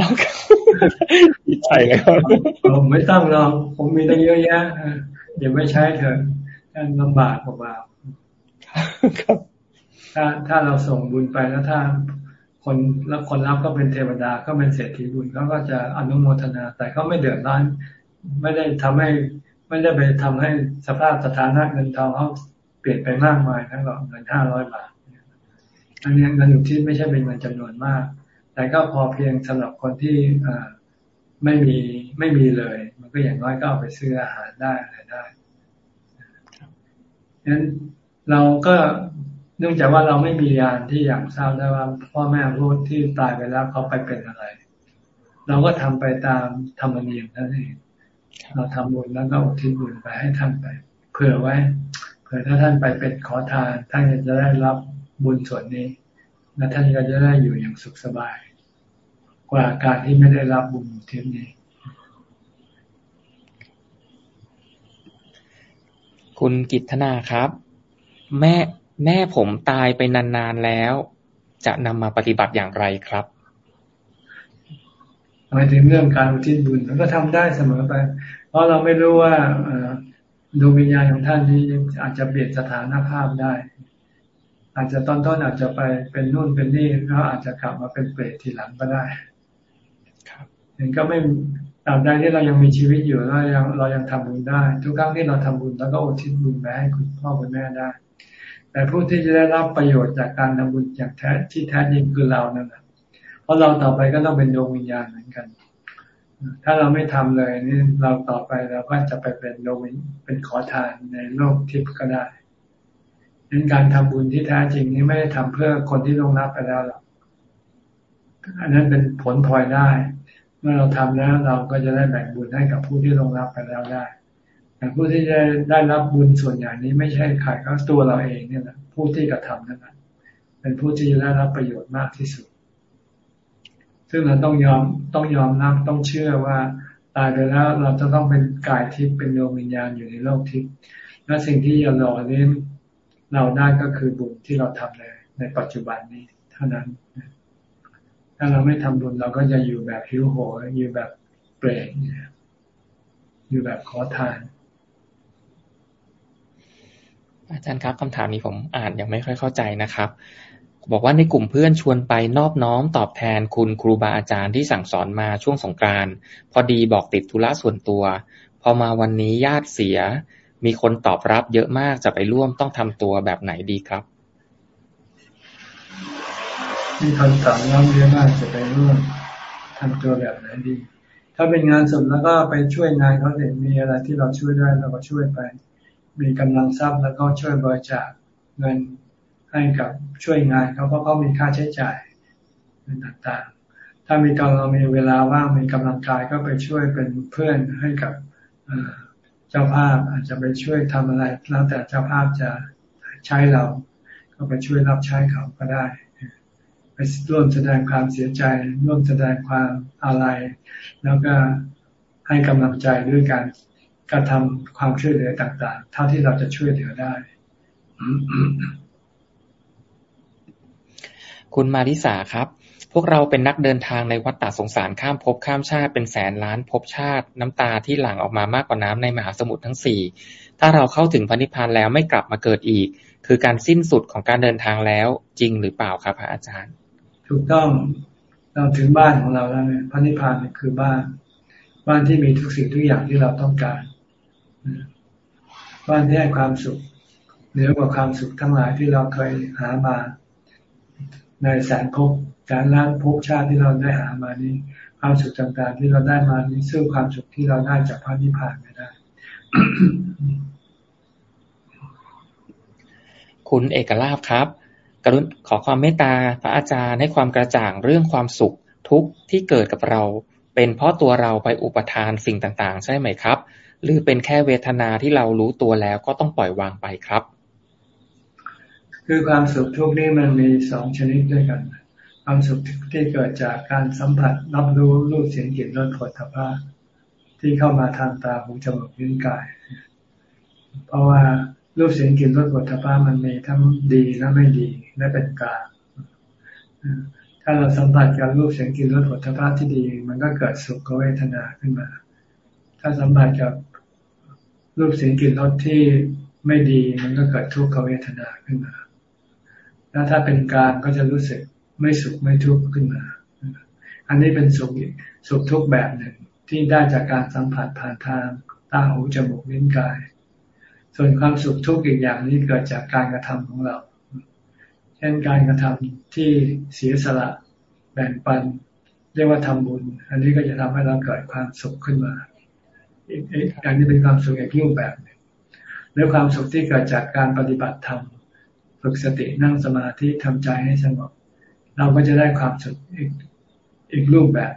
รับดีใจเลยครับผมไม่ต้องรอผมมีตั้งเยอะแยะอย่าไม่ใช้เถอะลำบากเปล่าถ้าถ้าเราส่งบุญไปแล้วถ้าคนแล้วคนรับก็เป็นเทวดาก็เป็นเศรษฐีบุญเขาก็จะอนุโมทนา แต่เขาไม่เดือดร้อน ไม่ได้ทำให้ไม่ได้ไปทำให้สภาพสถานะเงินทองเขาเปลี่ยนไปมากมายนะหรอกเงินห้าร้อยบาทอันนี้เงินอยู่ที่ไม่ใช่เป็นเงินจำนวนมาก แต่ก็พอเพียงสำหรับคนที่ไม่มีไม่มีเลย มันก็อย่างน้อยก็เอาไปซื้ออาหารได้อะไรได้ฉะนั้นเราก็เนื่องจากว่าเราไม่มียานที่อย่ากทราบได้ว่าพ่อแม่รู้ที่ตายไปแล้วเขาไปเป็นอะไร เราก็ทำไปตามธรรมเนียมนั่นเอง เราทำบุญแล้วก็อุทิศบุญไปให้ท่านไป เผื่อไว้ เผื่อถ้าท่านไปเป็นขอทานท่านจะได้รับบุญส่วนนี้ และท่านก็จะได้อยู่อย่างสุขสบาย กว่าการที่ไม่ได้รับบุญอุทิศนี้ คุณกิตนาครับ แม่แม่ผมตายไปนานๆแล้ว จะนำมาปฏิบัติอย่างไรครับ หมายถึงเรื่องการอุทิศบุญมันก็ทำได้เสมอไป เพราะเราไม่รู้ว่าดวงวิญญาณของท่านนี้อาจจะเปลี่ยนสถานภาพได้ อาจจะตอนต้นอาจจะไปเป็นนู่นเป็นนี่แล้วอาจจะกลับมาเป็นเปรตทีหลังก็ได้ครับเห็นก็ไม่ตราบใดที่เรายังมีชีวิตอยู่เรายังเรายังทำบุญได้ ทุกครั้งที่เราทำบุญแล้วก็อุทิศบุญไปให้คุณพ่อคุณแม่ได้ แต่ผู้ที่จะได้รับประโยชน์จากการทำบุญอย่างแท้ที่แท้จริงคือเรานั่นแหละ เพราะเราต่อไปก็ต้องเป็นดวงวิญญาณเหมือนกัน ถ้าเราไม่ทำเลยนี่เราต่อไปเราก็จะไปเป็นดวงเป็นขอทานในโลกทิพย์ก็ได้ดังการทำบุญที่แท้จริงนี้ไม่ได้ทำเพื่อคนที่ลงรับไปแล้วหรอกอันนั้นเป็นผลพลอยได้ เมื่อเราทำแล้วเราก็จะได้แบ่งบุญให้กับผู้ที่ลงรับไปแล้วได้แต่ผู้ที่จะได้รับบุญส่วนใหญ่นี้ไม่ใช่ใครก็ตัวเราเองเนี่ยแหละผู้ที่กระทำนั่นแหละเป็นผู้ที่จะได้รับประโยชน์มากที่สุด ซึ่งเราต้องยอมต้องยอมรับต้องเชื่อว่าตายไปแล้วเราจะต้องเป็นกายทิพย์เป็นดวงวิญญาณอยู่ในโลกทิพย์และสิ่งที่จะรอนี้เราได้ก็คือบุญที่เราทำในในปัจจุบันนี้เท่านั้น ถ้าเราไม่ทำบุญเราก็จะอยู่แบบหิวโหยอยู่แบบเปรตอยู่แบบขอทาน อาจารย์ครับคำถามนี้ผมอ่านยังไม่ค่อยเข้าใจนะครับ บอกว่าในกลุ่มเพื่อนชวนไปนอบน้อมตอบแทนคุณครูบาอาจารย์ที่สั่งสอนมาช่วงสงกรานพอดีบอกติดธุระส่วนตัว พอมาวันนี้ญาติเสีย มีคนตอบรับเยอะมากจะไปร่วมต้องทำตัวแบบไหนดีครับมีคนตอบรับเยอะมากจะไปร่วมทำตัวแบบไหนดี ถ้าเป็นงานสดแล้วก็ไปช่วยงานเขาเห็นมีอะไรที่เราช่วยได้เราก็ช่วยไป มีกำลังทรัพย์แล้วก็ช่วยบริจาคเงิน ให้กับช่วยงานเขาเพราะเขามีค่าใช้จ่ายต่างๆ ถ้ามีตอนเรามีเวลาว่างมีกำลังกายก็ไปช่วยเป็นเพื่อนให้กับเจ้าภาพอาจจะไปช่วยทำอะไร แล้วแต่เจ้าภาพจะใช้เรา ก็ไปช่วยรับใช้เขาก็ได้ ไปร่วมแสดงความเสียใจ ร่วมแสดงความอะไร แล้วก็ให้กำลังใจด้วยการกระทำความช่วยเหลือต่าง ๆ เท่าที่เราจะช่วยเหลือได้ คุณมาริสาครับ พวกเราเป็นนักเดินทางในวัฏฏะสงสารข้ามภพข้ามชาติเป็นแสนล้านภพชาติ น้ำตาที่หลั่งออกมามากกว่าน้ำในมหาสมุทรทั้งสี่ ถ้าเราเข้าถึงพระนิพพานแล้วไม่กลับมาเกิดอีก คือการสิ้นสุดของการเดินทางแล้วจริงหรือเปล่าครับพระอาจารย์ ถูกต้องเราถึงบ้านของเราแล้วเนี่ยพระนิพพานคือบ้าน บ้านที่มีทุกสิ่งทุกอย่างที่เราต้องการ บ้านที่ให้ความสุขเหนือกว่าความสุขทั้งหลายที่เราเคยหามา ในแสนภพการล้านภพชาติที่เราได้หามานี้ ความสุขต่างๆที่เราได้มานี้ซึ่งความสุขที่เราได้จากพระนิพพานไม่ได้ คุณเอกลาภครับกรุณขอความเมตตาพระอาจารย์ให้ความกระจ่างเรื่องความสุขทุกข์ที่เกิดกับเรา เป็นเพราะตัวเราไปอุปทานสิ่งต่างๆ ใช่ไหมครับ หรือเป็นแค่เวทนาที่เรารู้ตัวแล้วก็ต้องปล่อยวางไปครับ คือความสุขทุกข์นี้มันมีสองชนิดด้วยกัน ความสุขที่เกิดจากการสัมผัสรับรู้รูปเสียงกลิ่นรสผลพาที่เข้ามาทางตาหูจมูกลิ้นกาย เพราะว่ารูปเสียงกลิ่นรสผลพามันมีทั้งดีและไม่ดีและเป็นกลางถ้าเราสัมผัสกับรูปเสียงกลิ่นรสผลิตภัณฑ์ที่ดี มันก็เกิดสุขเวทนาขึ้นมา ถ้าสัมผัสกับรูปเสียงกลิ่นรสที่ไม่ดี มันก็เกิดทุกขเวทนาขึ้นมา แล้วถ้าเป็นกลางก็จะรู้สึกไม่สุขไม่ทุกข์ขึ้นมา อันนี้เป็นสุขสุขทุกแบบหนึ่งที่ได้จากการสัมผัสผ่านทางตาหูจมูกลิ้นกาย ส่วนความสุขทุกข์อีกอย่างนี้เกิดจากการกระทำของเรา เช่นการกระทำที่เสียสละแบ่งปันเรียกว่าทำบุญ อันนี้ก็จะทำให้เราเกิดความสุขขึ้นมาอีกการนี้เป็นความสุขอีกรูปแบบหนึ่งหรือความสุขที่เกิดจากการปฏิบัติธรรม ฝึกสตินั่งสมาธิทำใจให้สงบเราก็จะได้ความสุขอีกอีกรูปแบบ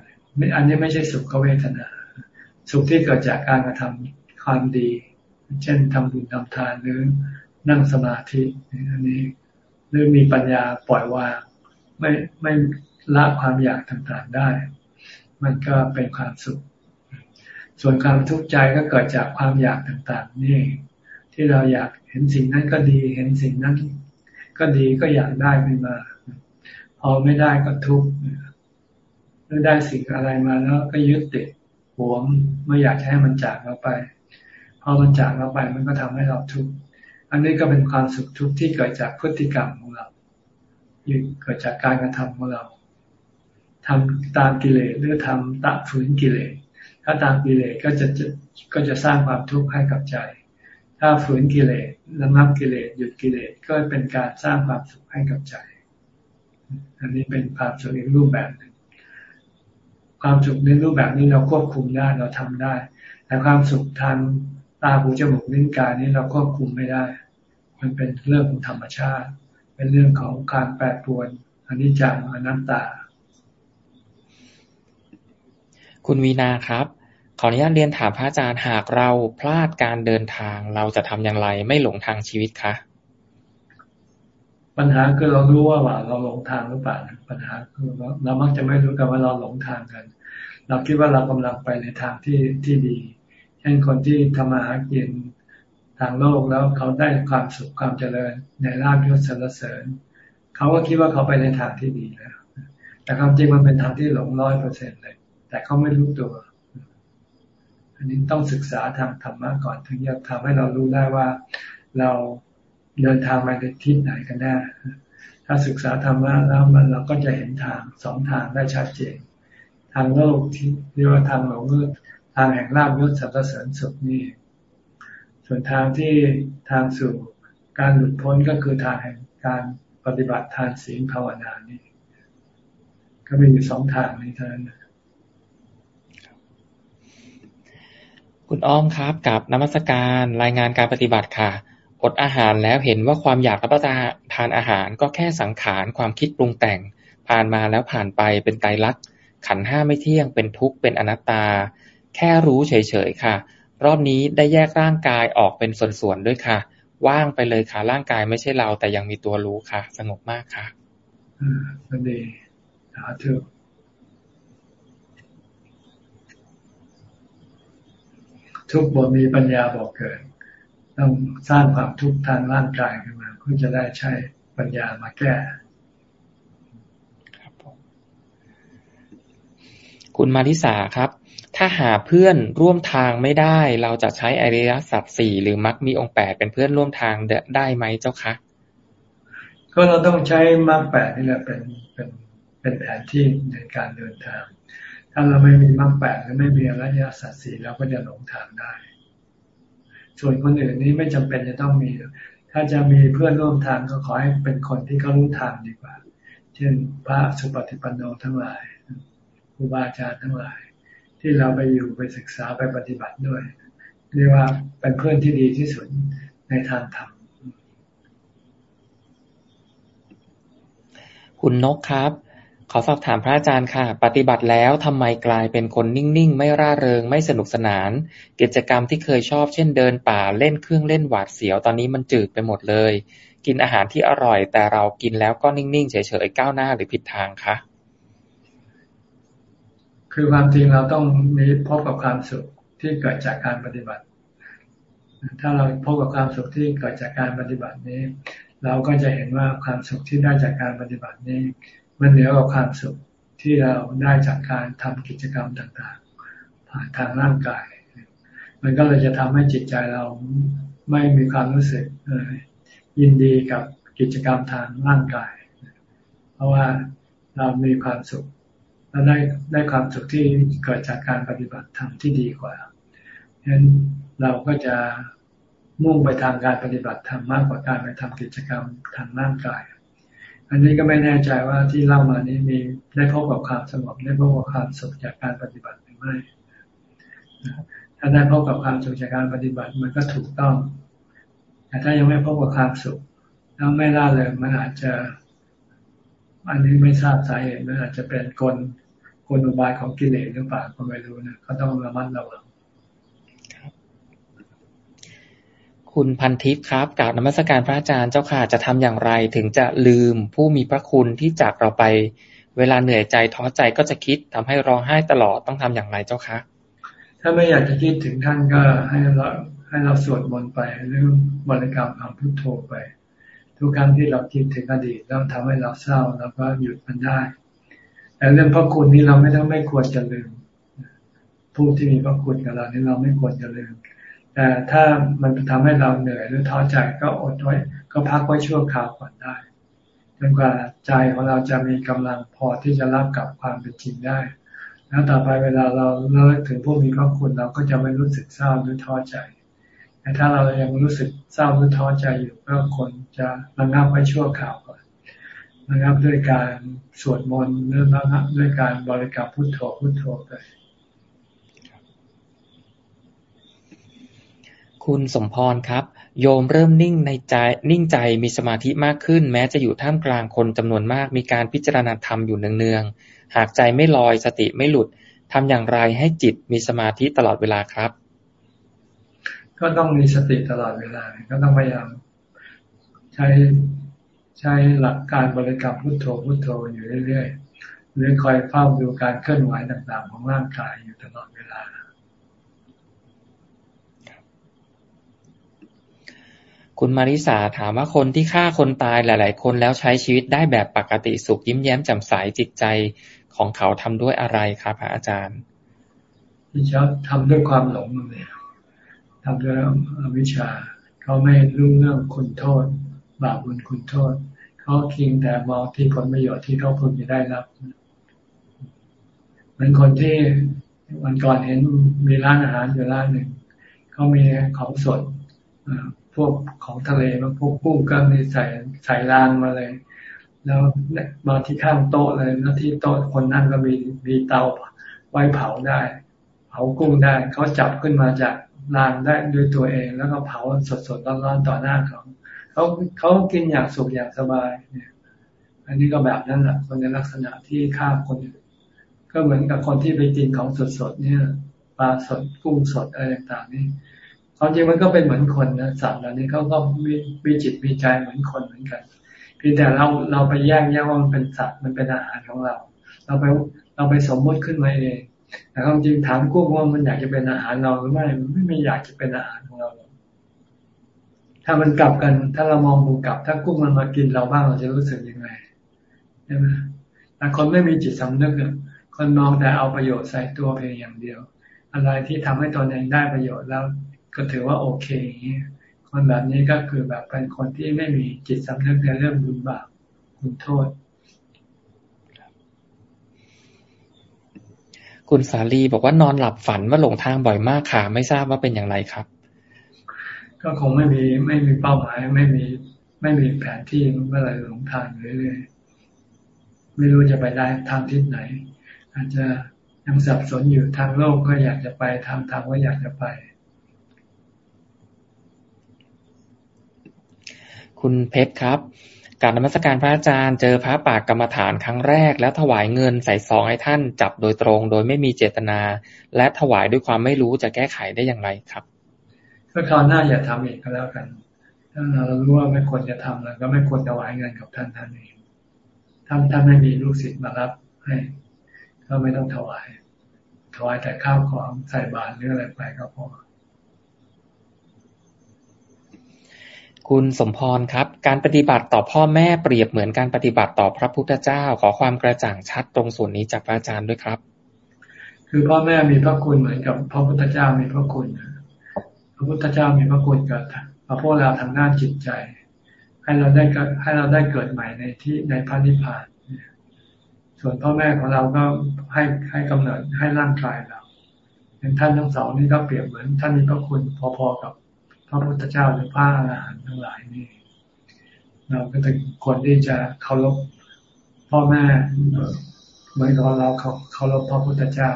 อันนี้ไม่ใช่สุขเวทนา สุขที่เกิดจากการกระทำความดี เช่นทำบุญทำทานหรือนั่งสมาธิอันนี้หรือมีปัญญาปล่อยวาง ไม่ไม่ละความอยากต่างๆได้ มันก็เป็นความสุข ส่วนความทุกข์ใจก็เกิดจากความอยากต่างๆ นี่ ที่เราอยากเห็นสิ่งนั้นก็ดี เห็นสิ่งนั้น ก็ดีก็อยากได้ขึ้นมา พอไม่ได้ก็ทุกข์หรือได้สิ่งอะไรมาแล้วก็ยึดติดหวงไม่อยากให้มันจากเราไป พอมันจากเราไปมันก็ทำให้เราทุกข์อันนี้ก็เป็นความสุขทุกข์ที่เกิดจากพฤติกรรมของเราเกิดจากการกระทำของเราทำตามกิเลสหรือทำตะฝืนกิเลสถ้าตามกิเลสก็จะจะก็จะสร้างความทุกข์ให้กับใจ ถ้าฝืนกิเลสระงับกิเลสหยุดกิเลสก็เป็นการสร้างความสุขให้กับใจ อันนี้เป็นความสุขในรูปแบบหนึ่งความสุขในรูปแบบนี้เราควบคุมได้เราทำได้ แต่ความสุขทางตาหูจมูกลิ้นกายนี้เราควบคุมไม่ได้ มันเป็นเรื่องของธรรมชาติ เป็นเรื่องของการแปรปรวนอันิจจังอนัตตา คุณวีนาครับ ขออนุญาตเรียนถามพระอาจารย์ หากเราพลาดการเดินทาง เราจะทำอย่างไรไม่หลงทางชีวิตคะ ปัญหาคือเรารู้ว่าว่าเราหลงทางหรือเปล่าปัญหาคือเรามักจะไม่รู้กันว่าเราหลงทางกัน เราคิดว่าเรากำลังไปในทางที่ที่ดี เช่นคนที่ทำมาหากินทางโลกแล้วเขาได้ความสุขความเจริญในลาภยศสรรเสริญ เขาก็คิดว่าเขาไปในทางที่ดีแล้ว แต่ความจริงมันเป็นทางที่หลงร้อยเปอร์เซ็นเลย แต่เขาไม่รู้ตัว อันนี้ต้องศึกษาทางธรรมะก่อนถึงจะทำให้เรารู้ได้ว่าเราเดินทางมาในทิศไหนกันแน่ถ้าศึกษาธรรมะแล้วมันเราก็จะเห็นทางสองทางได้ชัดเจน ทางโลกที่เรียกว่าทางหลงทางแห่งลาบยศสรรเสริญสุขนี่ส่วนทางที่ทางสู่การหลุดพ้นก็คือทางแห่งการปฏิบัติทานศีลภาวนานี่ก็มีอยู่สองทางนี้เท่านั้น คุณอ้อมครับกับนมัสการ รายงานการปฏิบัติค่ะ อดอาหารแล้วเห็นว่าความอยากรับประทานอาหารก็แค่สังขารความคิดปรุงแต่ง ผ่านมาแล้วผ่านไปเป็นไตรลักษณ์ขันห้าไม่เที่ยงเป็นทุกข์เป็นอนัตตา แค่รู้เฉยๆค่ะ รอบนี้ได้แยกร่างกายออกเป็นส่วนๆด้วยค่ะ ว่างไปเลยค่ะร่างกายไม่ใช่เราแต่ยังมีตัวรู้ค่ะ สงบมากค่ะ อืมดีสาธุ ทุกบทมีปัญญาบอกเกิด ต้องสร้างความทุกข์ทางร่างกายขึ้นมาเพื่อจะได้ใช้ปัญญามาแก้คุณมาริสาครับ ถ้าหาเพื่อนร่วมทางไม่ได้ เราจะใช้อริยสัจสี่หรือมรรคมีองค์แปดเป็นเพื่อนร่วมทางได้ไหมเจ้าคะก็เราต้องใช้มรรคแปดนี่แหละเป็นเป็นเป็นแผนที่ในการเดินทาง ถ้าเราไม่มีมรรคแปดหรือไม่มีอริยสัจสี่เราก็จะหลงทางได้ ส่วนคนอื่นนี้ไม่จำเป็นจะต้องมี ถ้าจะมีเพื่อนร่วมทางก็ขอให้เป็นคนที่เขารู้ทางดีกว่า เช่นพระสุปฏิปันโนทั้งหลายครูบาอาจารย์ทั้งหลาย ที่เราไปอยู่ไปศึกษาไปปฏิบัติด้วยเรียกว่าเป็นเพื่อนที่ดีที่สุดในทางธรรมคุณนกครับ ขอสอบถามพระอาจารย์ค่ะ ปฏิบัติแล้วทำไมกลายเป็นคนนิ่งๆ ไม่ร่าเริง ไม่สนุกสนาน กิจกรรมที่เคยชอบ เช่นเดินป่าเล่นเครื่องเล่นหวาดเสียวตอนนี้มันจืดไปหมดเลย กินอาหารที่อร่อย แต่เรากินแล้วก็นิ่งๆ เฉยๆก้าวหน้าหรือผิดทางคะคือความจริงเราต้องมีพบกับความสุขที่เกิดจากการปฏิบัติ ถ้าเราพบกับความสุขที่เกิดจากการปฏิบัตินี้ เราก็จะเห็นว่าความสุขที่ได้จากการปฏิบัตินี้ มันเหนือกว่าความสุขที่เราได้จากการทำกิจกรรมต่างๆ ผ่านทางร่างกาย มันก็เลยจะทำให้จิตใจเราไม่มีความรู้สึกยินดีกับกิจกรรมทางร่างกาย เพราะว่าเรามีความสุขและได้ได้ความสุขที่เกิดจากการปฏิบัติธรรมที่ดีกว่าฉะนั้นเราก็จะมุ่งไปทางการปฏิบัติธรรมมากกว่าการไปทำกิจกรรมทางร่างกาย อันนี้ก็ไม่แน่ใจว่าที่เล่ามานี้มีได้พบกับความสงบได้พบกับความสุขจากการปฏิบัติหรือไม่ถ้าได้พบกับความสุขจากการปฏิบัติมันก็ถูกต้อง แต่ถ้ายังไม่พบกับความสุขแล้วไม่ล่าเลยมันอาจจะ อันนี้ไม่ทราบสาเหตุมันอาจจะเป็นกลกลอุบายของกิเลสหรือเปล่าก็ไม่รู้นะก็ต้องระมัดระวัง คุณพันทิพย์ครับกล่าวนมัสการพระอาจารย์เจ้าค่ะ จะทำอย่างไรถึงจะลืมผู้มีพระคุณที่จากเราไป เวลาเหนื่อยใจท้อใจก็จะคิดทำให้ร้องไห้ตลอดต้องทำอย่างไรเจ้าคะ ถ้าไม่อยากจะคิดถึงท่านก็ให้เราให้เราสวดมนต์ไปหรือบริกรรมคำพุทโธไป ทุกครั้งที่เราคิดถึงอดีตแล้วทำให้เราเศร้าแล้วก็หยุดมันได้แต่เรื่องพระคุณนี้เราไม่ต้องไม่ควรจะลืมผู้ที่มีพระคุณกับเรานี่เราไม่ควรจะลืม แต่ถ้ามันทำให้เราเหนื่อยหรือท้อใจก็อดไว้ ก็พักไว้ชั่วคราวก่อนได้จนกว่าใจของเราจะมีกำลังพอที่จะรับกับความเป็นจริงได้ แล้วต่อไปเวลาเราเลิกถึงผู้มีพระคุณเราก็จะไม่รู้สึกเศร้าหรือท้อใจ แต่ถ้าเรายังรู้สึกเศร้าหรือท้อใจอยู่ก็ควรจะระงับไว้ชั่วคราวก่อนระงับด้วยการสวดมนต์หรือระงับด้วยการบริกรรมพุทโธพุทโธไป คุณสมพรครับ โยมเริ่มนิ่งในใจ นิ่งใจมีสมาธิมากขึ้น แม้จะอยู่ท่ามกลางคนจำนวนมาก มีการพิจารณาธรรมอยู่เนืองๆหากใจไม่ลอยสติไม่หลุดทำอย่างไรให้จิตมีสมาธิตลอดเวลาครับ ก็ต้องมีสติตลอดเวลา ก็ต้องพยายาม ใช้ใช้หลักการบริกรรมพุทโธพุทโธอยู่เรื่อยๆหรือคอยเฝ้าดูการเคลื่อนไหวต่างๆ ของร่างกายอยู่ตลอดเวลา คุณมาริสาถามว่าคนที่ฆ่าคนตายหลาย ๆ คนแล้วใช้ชีวิตได้แบบปกติสุขยิ้มแย้มแจ่มใสจิตใจของเขาทำด้วยอะไรครับพระอาจารย์ที่เขาทำด้วยความหลงเนี่ยทำด้วยอวิชา เขาไม่รู้เรื่องคุณโทษ บาปบุญคุณโทษ เขาเพียงแต่มองที่ผลประโยชน์ที่เขาพึงจะได้รับเหมือนคนที่วันก่อนเห็นมีร้านอาหารอยู่ร้านหนึ่งเขามีของสด พวกของทะเลมาพวกกุ้งก็มีใส่ใส่รางมาเลย แล้วมาที่ข้างโต๊ะเลยแล้วที่โต๊ะคนนั่งก็มีมีเตาไว้เผาได้ เผากุ้งได้เขาจับขึ้นมาจากรางได้ด้วยตัวเอง แล้วก็เผาสดๆร้อนๆต่อหน้าเขาเขาเขากินอย่างสุขอย่างสบายเนี่ยอันนี้ก็แบบนั้นแหละคนในลักษณะที่ฆ่าคนอื่นก็เหมือนกับคนที่ไปกินของสดๆเนี่ยปลาสดกุ้งสดอะไรต่างๆนี่ ความจริงมันก็เป็นเหมือนคนนะสัตว์เหล่านี้เขาก็มีมีจิตมีใจเหมือนคนเหมือนกันเพียงแต่เราเราไปแยกแยกว่ามันเป็นสัตว์มันเป็นอาหารของเรา เราไปเราไปสมมติขึ้นมาเองแต่ความจริงถามกุ้งว่ามันอยากจะเป็นอาหารเราหรือไม่ไม่ไม่อยากจะเป็นอาหารของเราถ้ามันกลับกัน ถ้าเรามองมุมกลับ ถ้ากุ้งมันมากินเราบ้างเราจะรู้สึกยังไงใช่ไหมแต่คนไม่มีจิตสำนึกคนมองแต่เอาประโยชน์ใส่ตัวเพียงอย่างเดียว อะไรที่ทำให้ตนเองได้ประโยชน์แล้ว ก็ถือว่าโอเคอย่างนี้คนแบบนี้ก็คือแบบเป็นคนที่ไม่มีจิตสำนึกในเรื่องบุญบาปคุณโทษ คุณสาลีบอกว่านอนหลับฝันว่าหลงทางบ่อยมากค่ะ ไม่ทราบว่าเป็นอย่างไรครับ ก็คงไม่มีไม่มีเป้าหมายไม่มีไม่มีแผนที่เมื่อไรหลงทางเรื่อยๆไม่รู้จะไปได้ทางทิศไหน อาจจะยังสับสนอยู่ทางโลกก็อยากจะไปทางธรรมก็อยากจะไป คุณเพชรครับการนมัสการพระอาจารย์เจอพระปากกรรมฐานครั้งแรก แล้วถวายเงินใส่ซองให้ท่านจับโดยตรง โดยไม่มีเจตนา และถวายด้วยความไม่รู้จะแก้ไขได้อย่างไรครับก็คราวหน้าอย่าทำอีกก็แล้วกัน ถ้าเรารู้ว่าไม่ควรจะทำแล้วก็ไม่ควรถวายเงินกับท่านท่านเองท่านท่านไม่มีลูกศิษย์มารับให้ก็ไม่ต้องถวายถวายแต่ข้าวของใส่บาตรหรืออะไรไปก็พอ คุณสมพรครับ การปฏิบัติต่อพ่อแม่เปรียบเหมือนการปฏิบัติต่อพระพุทธเจ้า ขอความกระจ่างชัดตรงส่วนนี้จากพระอาจารย์ด้วยครับ คือพ่อแม่มีพระคุณเหมือนกับพระพุทธเจ้ามีพระคุณ พระพุทธเจ้ามีพระคุณกับพระพวกเราทางด้านจิตใจ ให้เราได้ให้เราได้เกิดใหม่ในที่ในพระนิพพาน ส่วนพ่อแม่ของเราก็ให้ให้กำเนิดให้ร่างกายเราท่านทั้งสองนี่ก็เปรียบเหมือนท่านมีพระคุณพอๆกับ พระพุทธเจ้าหรือพระอรหันต์ทั้งหลายนี่ เราก็ต้องคนที่จะเคารพพ่อแม่เหมือนกับเราเขาเคารพพระพุทธเจ้า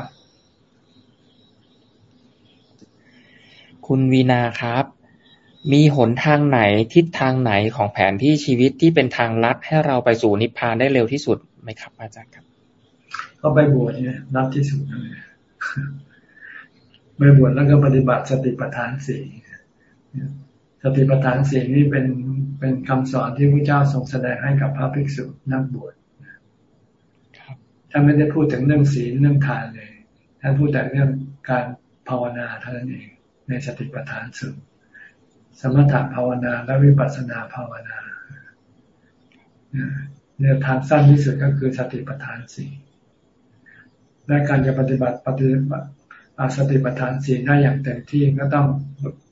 คุณวีนาครับ มีหนทางไหนทิศทางไหนของแผนที่ชีวิตที่เป็นทางลัดให้เราไปสู่นิพพานได้เร็วที่สุดไหมครับอาจารย์ครับก็ไปบวชเนี่ยรัดที่สุดเลยไปบวชแล้วก็ปฏิบัติสติปัฏฐานสี่ สติปัฏฐานสี่นี้เป็นเป็นคำสอนที่พระเจ้าทรงแสดงให้กับพระภิกษุนักบวชท่านไม่ได้พูดถึงเรื่องศีลเรื่องทานเลย ท่านพูดแต่เรื่องการภาวนาเท่านั้นเอง ในสติปัฏฐานสูตรสมถะภาวนาและวิปัสสนาภาวนาเนี่ยทางสั้นที่สุดก็คือสติปัฏฐานสี่และการจะปฏิบัติปฏิบัติสติปัฏฐานสี่ได้อย่างเต็มที่ก็ต้อง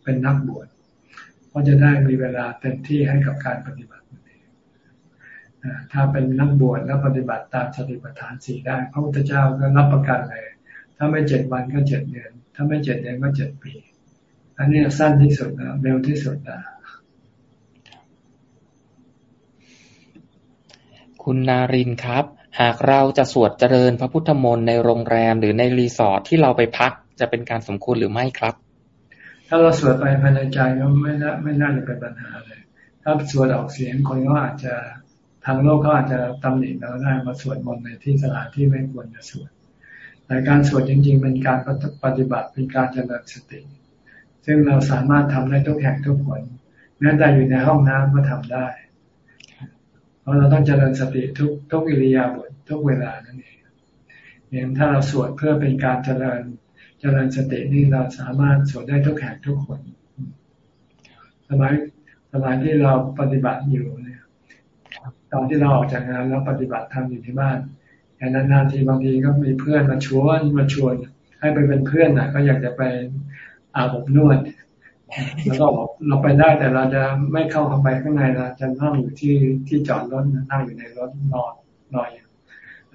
เป็นนักบวช เพราจะได้มีเวลาเต็มที่ให้กับการปฏิบัติถ้าเป็นนักบวชแล้วปฏิบัติตามสติปัฏฐานสี่ได้ พระพุทธเจ้าก็รับประกันเลย ถ้าไม่เจ็ดวันก็เจ็ดเดือน ถ้าไม่เจ็ดเดือนก็เจ็ดปี อันนี้สั้นที่สุดนะเร็วที่สุดนะคุณนารินครับ หากเราจะสวดเจริญพระพุทธมนต์ในโรงแรมหรือในรีสอร์ทที่เราไปพักจะเป็นการสมควรหรือไม่ครับ ถ้าเราสวดไปภายในใจก็ไม่น่าไม่น่าจะเป็นปัญหาเลย ถ้าสวดออกเสียงคนก็อาจจะทางโลกเขาอาจจะตำหนิเราได้มาสวดมนต์ในที่สถานที่ไม่ควรจะสวดแต่การสวดจริง ๆ เป็นการปฏิบัติเป็นการเจริญสติ ซึ่งเราสามารถทำได้ทุกแห่งทุกคนแม้แต่อยู่ในห้องน้ำก็ทำได้ เพราะเราต้องเจริญสติทุกทุกอิริยาบถทุกเวลานั่นเองอย่างถ้าเราสวดเพื่อเป็นการเจริญ เจริญสตินี่เราสามารถสวดได้ทุกแห่งทุกคนสมัยสมัยที่เราปฏิบัติอยู่เนี่ยตอนที่เราออกจากงานแล้วปฏิบัติทำอยู่ที่บ้านอย่างนานๆทีบางทีก็มีเพื่อนมาชวนมาชวน ให้ไปเป็นเพื่อนนะก็อยากจะไปอาบอบนวดแล้วก็บอกเราไปได้แต่เราจะไม่เข้าเข้าไปข้างในเราจะนั่งอยู่ที่ที่จอดรถนั่งอยู่ในรถนอนนอน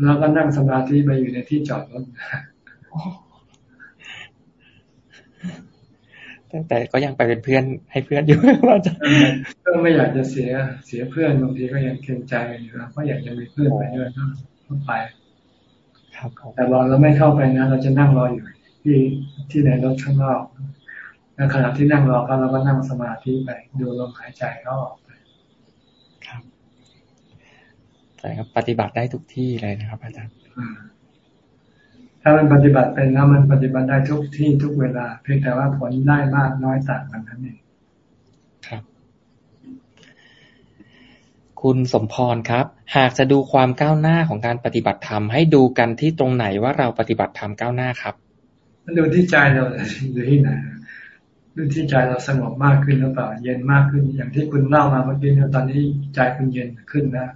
แล้วก็นั่งสมาธิไปอยู่ในที่จอดรถ แต่ก็ยังไปเป็นเพื่อนให้เพื่อนอยู่ว่าจะก็ไม่อยากจะเสียเสียเพื่อนบางทีก็ยังเกรงใจกันอยู่เพราะอยากจะมีเพื่อนไปด้วยก็ไป ครับแต่เราเราไม่เข้าไปนะเราจะนั่งรออยู่ที่ที่ในรถข้างนอกในขณะที่นั่งรอก็เราก็นั่งสมาธิไปดูลมหายใจเข้าออกไปครับใช่ครับปฏิบัติได้ทุกที่เลยนะครับอาจารย์ ถ้ามันปฏิบัติเป็นแล้วมันปฏิบัติได้ทุกที่ทุกเวลา เพียงแต่ว่าผลได้มากน้อยต่างกันนั่นเองครับ คุณสมพรครับ หากจะดูความก้าวหน้าของการปฏิบัติธรรมให้ดูกันที่ตรงไหนว่าเราปฏิบัติธรรมก้าวหน้าครับมันดูที่ใจเราดูที่ไหนดูที่ใจเราสงบมากขึ้นหรือเปล่า เย็นมากขึ้น อย่างที่คุณเล่ามาเมื่อกี้เนี่ยตอนนี้ใจคุณเย็นขึ้นนะ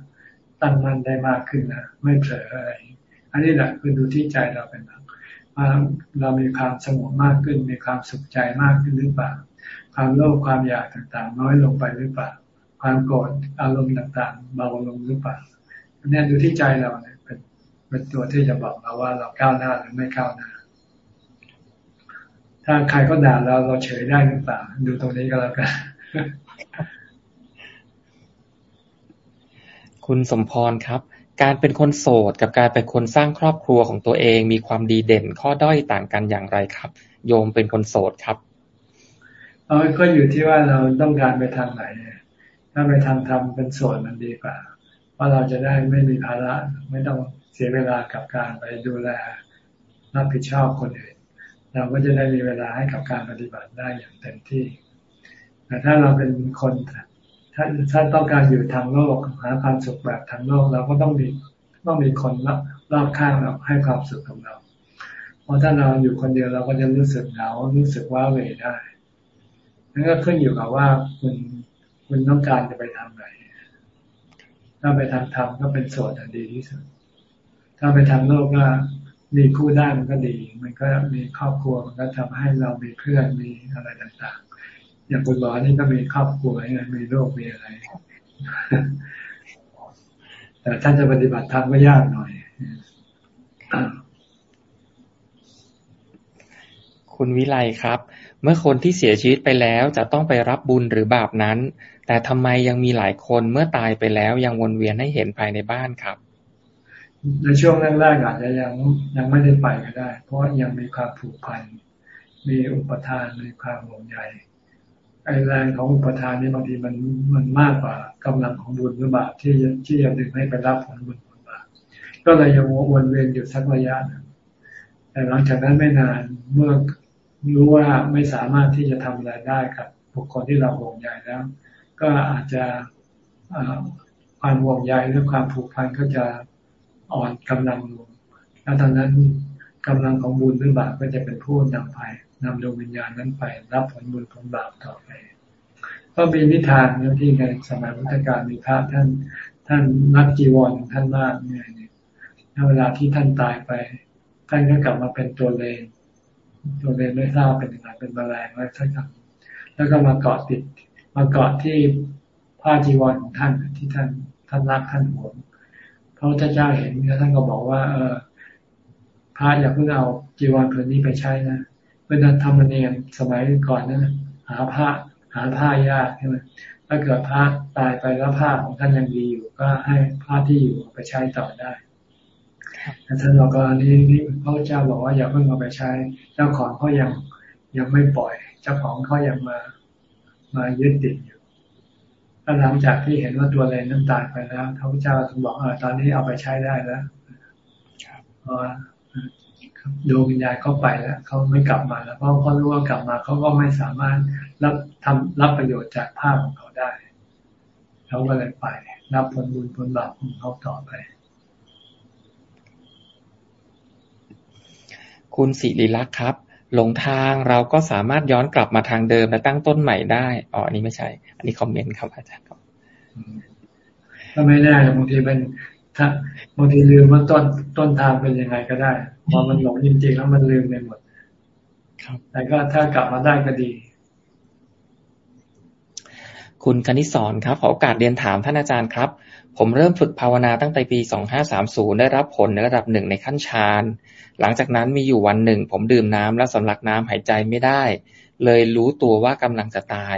ตั้งมั่นได้มากขึ้นนะ ไม่เผลออะไรอั นนี้แหละคือดูที่ใจเราเป็นหลักว่าเรามีความสงบมากขึ้น มีความสุขใจมากขึ้นหรือเปล่า ความโลภความอยากต่างๆ น้อยลงไปหรือเปล่า ความโกรธอารมณ์ต่างๆ เบาลงหรือเปล่าอันนี้ดูที่ใจเราเนี่ยเป็นเป็นตัวที่จะบอกเราว่าเราก้าวหน้าหรือไม่ก้าวหน้า ถ้าใครก็ด่าเราเราเฉยได้หรือเปล่า ดูตรงนี้ก็แล้วกันคุณสมพรครับ การเป็นคนโสดกับการเป็นคนสร้างครอบครัวของตัวเองมีความดีเด่นข้อด้อยต่างกันอย่างไรครับ โยมเป็นคนโสดครับเออก็อยู่ที่ว่าเราต้องการไปทางไหน ถ้าไปทางทำเป็นโสดมันดีกว่าเพราะเราจะได้ไม่มีภาระไม่ต้องเสียเวลากับการไปดูแลรับผิดชอบคนอื่น เราก็จะได้มีเวลาให้กับการปฏิบัติได้อย่างเต็มที่ แต่ถ้าเราเป็นคน ถ้าถ้าต้องการอยู่ทางโลกหาความสุขแบบทางโลกเราก็ต้องมีต้องมีคนรอบข้างเราให้ความสุขกับเรา เพราะถ้าเราอยู่คนเดียวเราก็จะรู้สึกเหงารู้สึกว่าเวได้นั่นก็ขึ้นอยู่กับว่าคุณคุณต้องการจะไปทำอะไรถ้าไปทางธรรมก็เป็นโสดดีที่สุด ถ้าไปทางโลกก็มีคู่ได้มันก็ดี มันก็มีครอบครัวมันก็ทำให้เรามีเพื่อนมีอะไรต่าง อย่างคุณหมอนี่ก็มีครอบครัวมีโรคมีอะไร แต่ท่านจะปฏิบัติธรรมก็ยากหน่อย คุณวิไลครับ เมื่อคนที่เสียชีวิตไปแล้วจะต้องไปรับบุญหรือบาปนั้น แต่ทำไมยังมีหลายคนเมื่อตายไปแล้วยังวนเวียนให้เห็นภายในบ้านครับในช่วงแรกๆอาจจะยังยังไม่ได้ไปก็ได้ เพราะยังมีความผูกพัน มีอุปทานมีความห่วงใย ไอแรงของอุปทานนี่บางทีมันมันมากกว่ากำลังของบุญหรือบาปที่ที่จะดึงให้ไปรับผลบุญผลบาปก็เลยยังวนเวียนอยู่สักระยะนึงแต่หลังจากนั้นไม่นานเมื่อรู้ว่าไม่สามารถที่จะทำอะไรได้กับบุคคลที่เราห่วงใยแล้ว ก็อาจจะความห่วงใยหรือความผูกพันก็จะอ่อนกำลังลงแล้วตอนนั้นกำลังของบุญหรือบาปก็จะเป็นผู้นำไป นำดวงวิญญาณนั้นไป รับผลบุญผลบาปต่อไปก็มีนิทานที่ในสมัยพุทธกาลมีพระท่าน ท่านนักจีวรท่านมากเนี่ยเวลาที่ท่านตายไป ท่านก็กลับมาเป็นตัวเลนตัวเลนไม่ทราบเป็นยังไงเป็นแมลงอะไรสักอย่างแล้วก็มาเกาะติด มาเกาะที่ผ้าจีวรของท่านที่ท่านท่านรักท่านหวงพระพุทธเจ้าเห็นแล้วท่านก็บอกว่า เออพระอย่าเพิ่งเอาจีวรผืนนี้ไปใช้นะ เป็นธรรมเนียมสมัยก่อนนะหาผ้าหาผ้ายากใช่ไหมถ้าเกิดผ้าตายไปแล้วผ้าของท่านยังดีอยู่ ก็ให้ผ้าที่อยู่ไปใช้ต่อได้แต่ท่านบอกว่านี้นี่พระเจ้าบอกว่าอย่าเพิ่งเอาไปใช้ เจ้าของเขายังยังไม่ปล่อย เจ้าของเขายังมามายึดติดอยู่หลังจากที่เห็นว่าตัวเลนนั้นตายไปแล้วพระเจ้าถึงบอกเออตอนนี้เอาไปใช้ได้แล้วเพราะ ดวงวิญญาณเขาไปแล้วเขาไม่กลับมาแล้วเพราะเขารู้ว่ากลับมาเขาก็ไม่สามารถรับทำรับประโยชน์จากภาพของเขาได้เขาก็เลยไป รับผลบุญผลบาปของเขาต่อไป คุณสิริลักษ์ครับ หลงทางเราก็สามารถย้อนกลับมาทางเดิมและตั้งต้นใหม่ได้อ๋ออันนี้ไม่ใช่ อันนี้คอมเมนต์ครับอาจารย์ครับก็ไม่แน่บางทีเป็น ถ้าบางทีลืมว่าต้นต้นทางเป็นยังไงก็ได้พอมันหลงจริงๆแล้วมันลืมไปหมดครับแต่ก็ถ้ากลับมาได้ก็ดี คุณคณิศรครับ ขอโอกาสเรียนถามท่านอาจารย์ครับ ผมเริ่มฝึกภาวนาตั้งแต่ปี 2530 ได้รับผลในระดับหนึ่งในขั้นฌาน หลังจากนั้นมีอยู่วันหนึ่ง ผมดื่มน้ำและสำลักน้ำหายใจไม่ได้ เลยรู้ตัวว่ากำลังจะตาย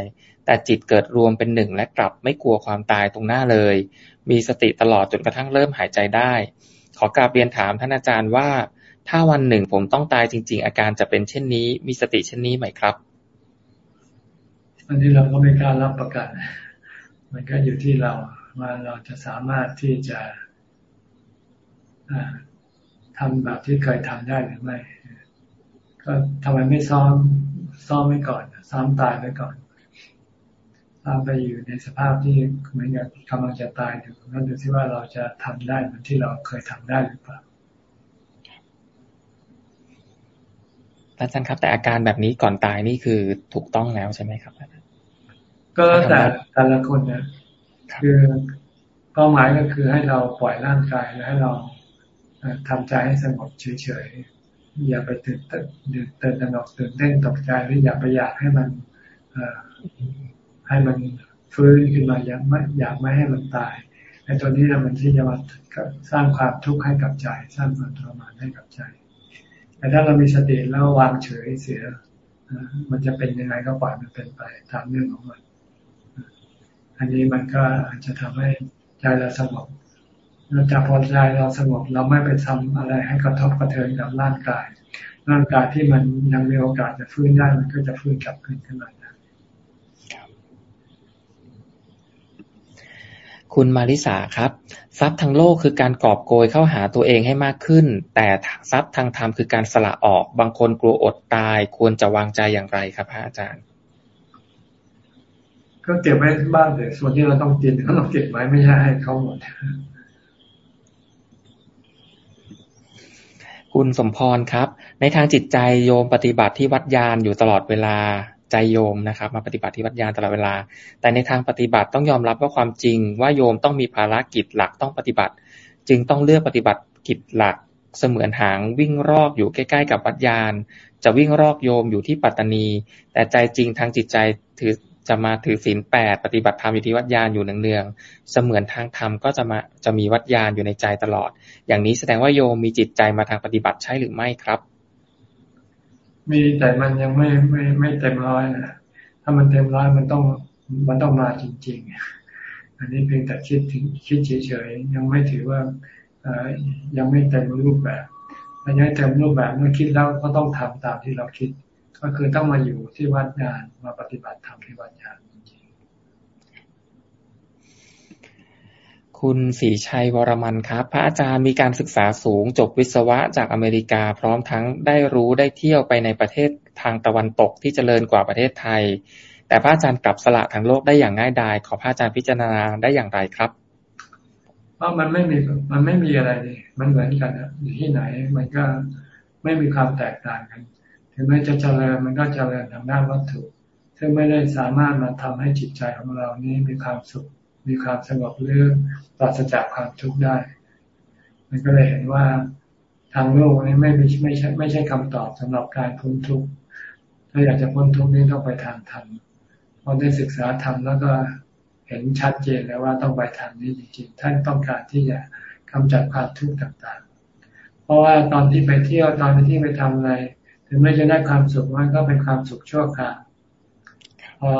แต่จิตเกิดรวมเป็นหนึ่งและกลับไม่กลัวความตายตรงหน้าเลย มีสติตลอดจนกระทั่งเริ่มหายใจได้ ขอกราบเรียนถามท่านอาจารย์ว่า ถ้าวันหนึ่งผมต้องตายจริง ๆ อาการจะเป็นเช่นนี้ มีสติเช่นนี้ไหมครับ อันนี้เราก็ไม่กล้ารับประกัน มันก็อยู่ที่เราว่าเราจะสามารถที่จะทำแบบที่เคยทำได้หรือไม่ ก็ทำไมไม่ซ้อม ซ้อมไว้ก่อน ซ้อมตายไว้ก่อน ซ้อมไปอยู่ในสภาพที่เหมือนกับกำลังจะตายอยู่นั่นดูที่ว่าเราจะทำได้เหมือนที่เราเคยทำได้หรือเปล่าอาจารย์ครับ แต่อาการแบบนี้ก่อนตายนี่คือถูกต้องแล้วใช่ไหมครับก็แต่แต่ละคนนะคือเป้าหมายก็คือให้เราปล่อยร่างกายและให้เราทำใจให้สงบเฉยๆอย่าไปตื่นเต้นตื่นตระหนกตื่นเต้นตกใจหรืออย่าไปอยากให้มัน ให้มันฟื้นขึ้นมาอยากไม่อยากไม่ให้มันตายไอ้ตัวนี้นะมันที่จะมาสร้างความทุกข์ให้กับใจ สร้างความทรมานให้กับใจ แต่ถ้าเรามีสติแล้ววางเฉยเสียมันจะเป็นยังไงก็ปล่อยมันเป็นไปตามเรื่องของมัน อันนี้มันก็อาจจะทำให้ใจเราสงบเราจะพอใจเราสงบเราไม่ไปทำอะไรให้กระทบกระเทือนกับร่างกาย ร่างกายที่มันยังมีโอกาสจะฟื้นได้มันก็จะฟื้นกลับขึ้นขึ้นมา คุณมาริสาครับ ทรัพย์ทางโลกคือการกอบโกยเข้าหาตัวเองให้มากขึ้น แต่ทรัพย์ทางธรรมคือการสละออก บางคนกลัวอดตาย ควรจะวางใจอย่างไรครับพระอาจารย์ ก็เก็บไว้บ้านแต่ส่วนที่เราต้องกินก็ต้องเก็บไว้ไม่ใช่ให้เขาหมดคุณสมพรครับ ในทางจิตใจโยมปฏิบัติที่วัดยานอยู่ตลอดเวลา ใจโยมนะครับ มาปฏิบัติที่วัดยานตลอดเวลา แต่ในทางปฏิบัติต้องยอมรับว่าความจริง ว่าโยมต้องมีภารกิจหลักต้องปฏิบัติ จึงต้องเลือกปฏิบัติกิจหลักเสมือนหางวิ่งรอกอยู่ใกล้ๆ กับวัดยาน จะวิ่งรอกโยมอยู่ที่ปัตตานี แต่ใจจริงทางจิตใจถือจะมาถือศีลแปดปฏิบัติธรรมอยู่ที่วัดยานอยู่เนืองๆเสมือนทางธรรมก็จะมาจะมีวัดยานอยู่ในใจตลอด อย่างนี้แสดงว่าโยมมีจิตใจมาทางปฏิบัติใช่หรือไม่ครับ มีแต่มันยังไม่ไม่ไม่เต็มร้อยนะถ้ามันเต็มร้อยมันต้องมันต้องมาจริง ๆ อันนี้เพียงแต่คิดถึงคิดเฉยๆยังไม่ถือว่ายังไม่เต็มรูปแบบมันยังเต็มรูปแบบเมื่อคิดแล้วก็ต้องทำตามที่เราคิด ก็คือต้องมาอยู่ที่วัดญาณมาปฏิบัติธรรมที่วัดญาณ คุณศรีชัยวรมันครับ พระอาจารย์มีการศึกษาสูงจบวิศวะจากอเมริกา พร้อมทั้งได้รู้ได้เที่ยวไปในประเทศทางตะวันตกที่เจริญกว่าประเทศไทย แต่พระอาจารย์กลับสละทางโลกได้อย่างง่ายดาย ขอพระอาจารย์พิจารณาได้อย่างไรครับเพราะมันไม่มีมันไม่มีอะไรเลยมันเหมือนกันอยู่ที่ไหน มันก็ไม่มีความแตกต่างกันถึงแม้จะเจริญมันก็เจริญทางด้านวัตถุ ซึ่งไม่ได้สามารถมาทำให้จิตใจของเรานี้มีความสุข มีความสงบเรื่องปราศจากความทุกข์ได้ มันก็เลยเห็นว่าทางโลกนี้ไม่ไม่ไม่ใช่ไม่ใช่คำตอบสำหรับการพ้นทุกข์ถ้าอยากจะพ้นทุกข์นี้ต้องไปทางธรรมพอได้ศึกษาธรรมแล้วก็เห็นชัดเจนแล้วว่าต้องไปทางนี้จริงๆท่านต้องการที่จะกำจัดความทุกข์ต่างๆ เพราะว่าตอนที่ไปเที่ยวตอนที่ไปทำอะไร ถึงแม้จะได้ความสุขมันก็เป็นความสุขชั่วคราวพอ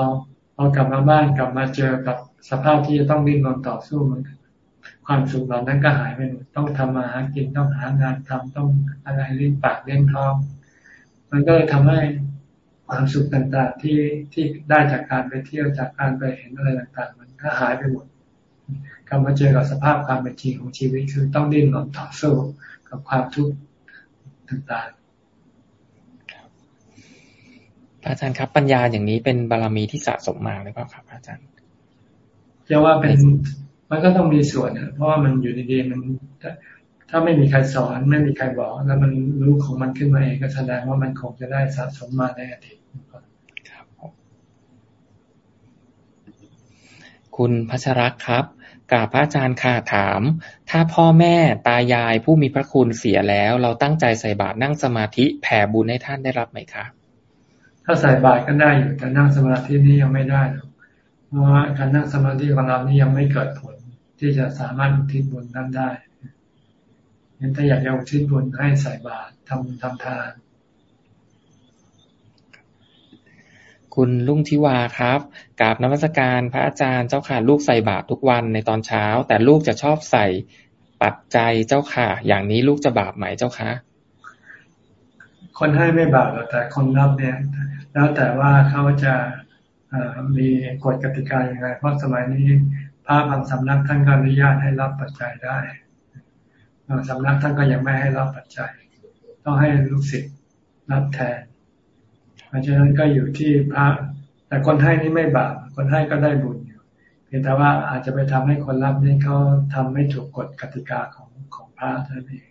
พอกลับมาบ้านกลับมาเจอกับ สภาพที่จะต้องดิ้นรนต่อสู้มันความสุขเหล่านั้นก็หายไปหมดต้องทำมาหากินต้องหางานทำต้องอะไรเลี้ยงปากเลี้ยงท้องมันก็เลยทำให้ความสุขต่างๆที่ที่ได้จากการไปเที่ยวจากการไปเห็นอะไรต่างๆ มันก็หายไปหมดกลับมาเจอกับสภาพความเป็นจริงของชีวิตคือต้องดิ้นรนต่อสู้กับความทุกข์ต่างๆอาจารย์ครับปัญญาอย่างนี้เป็นบารมีที่สะสมมาหรือเปล่าครับ อาจารย์ จะว่าเป็นมันก็ต้องมีส่วนเพราะว่ามันอยู่ดีๆมันถ้าไม่มีใครสอนไม่มีใครบอก แล้วมันรู้ของมันขึ้นมาเองก็แสดงว่ามันคงจะได้สะสมมาในอดีตครับ คุณพัชรักครับกาบพระอาจารย์ค่ะถาม ถ้าพ่อแม่ตายายผู้มีพระคุณเสียแล้ว เราตั้งใจใส่บาตรนั่งสมาธิแผ่บุญให้ท่านได้รับไหมคะถ้าใส่บาตรก็ได้อยู่แต่นั่งสมาธินี้ยังไม่ได้ เพราะว่าการนั่งสมาธิของเรานี่ยังไม่เกิดผลที่จะสามารถอุทิศบุญนั้นได้งั้นถ้าอยากจะอุทิศบุญให้ใส่บาตรทำทำทาน คุณลุงทิวาครับกราบนมัสการพระอาจารย์เจ้าค่ะลูกใส่บาตรทุกวันในตอนเช้า แต่ลูกจะชอบใส่ปัจจัยเจ้าค่ะ อย่างนี้ลูกจะบาปไหมเจ้าคะคนให้ไม่บาปแต่คนรับเนี่ย แล้วแต่ว่าเขาจะ มีกฎกติกาอย่างไร เพราะสมัยนี้พระบางสำนักท่านก็อนุญาตให้รับปัจจัยได้บางสำนักท่านก็ยังไม่ให้รับปัจจัย ต้องให้ลูกศิษย์รับแทนเพราะฉะนั้นก็อยู่ที่พระ แต่คนให้นี่ไม่บาปคนให้ก็ได้บุญอยู่เพียงแต่ว่าอาจจะไปทำให้คนรับนี่เขาทำไม่ถูกกฎกติกาของของพระเท่านั้นเอง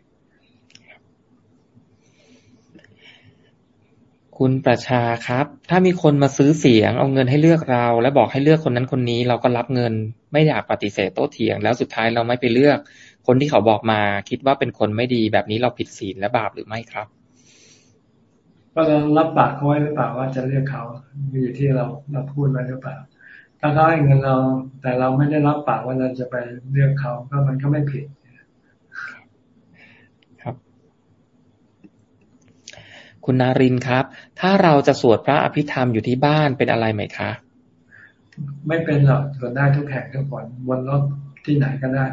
คุณประชาครับ ถ้ามีคนมาซื้อเสียงเอาเงินให้เลือกเรา และบอกให้เลือกคนนั้นคนนี้เราก็รับเงิน ไม่อยากปฏิเสธโต้เถียง แล้วสุดท้ายเราไม่ไปเลือก คนที่เขาบอกมาคิดว่าเป็นคนไม่ดีแบบนี้เราผิดศีลและบาปหรือไม่ครับ ก็เรารับปากเขาไว้หรือเปล่าว่าจะเลือกเขาอยู่ที่เราเราพูดไว้หรือเปล่า ถ้าเขาให้เงินเราแต่เราไม่ได้รับปากว่าเราจะไปเลือกเขาก็มันก็ไม่ผิด คุณนารินครับ ถ้าเราจะสวดพระอภิธรรมอยู่ที่บ้านเป็นอะไรไหมคะ ไม่เป็นหรอกสวดได้ทุกแห่งทุกคนบนรถที่ไหนก็ได้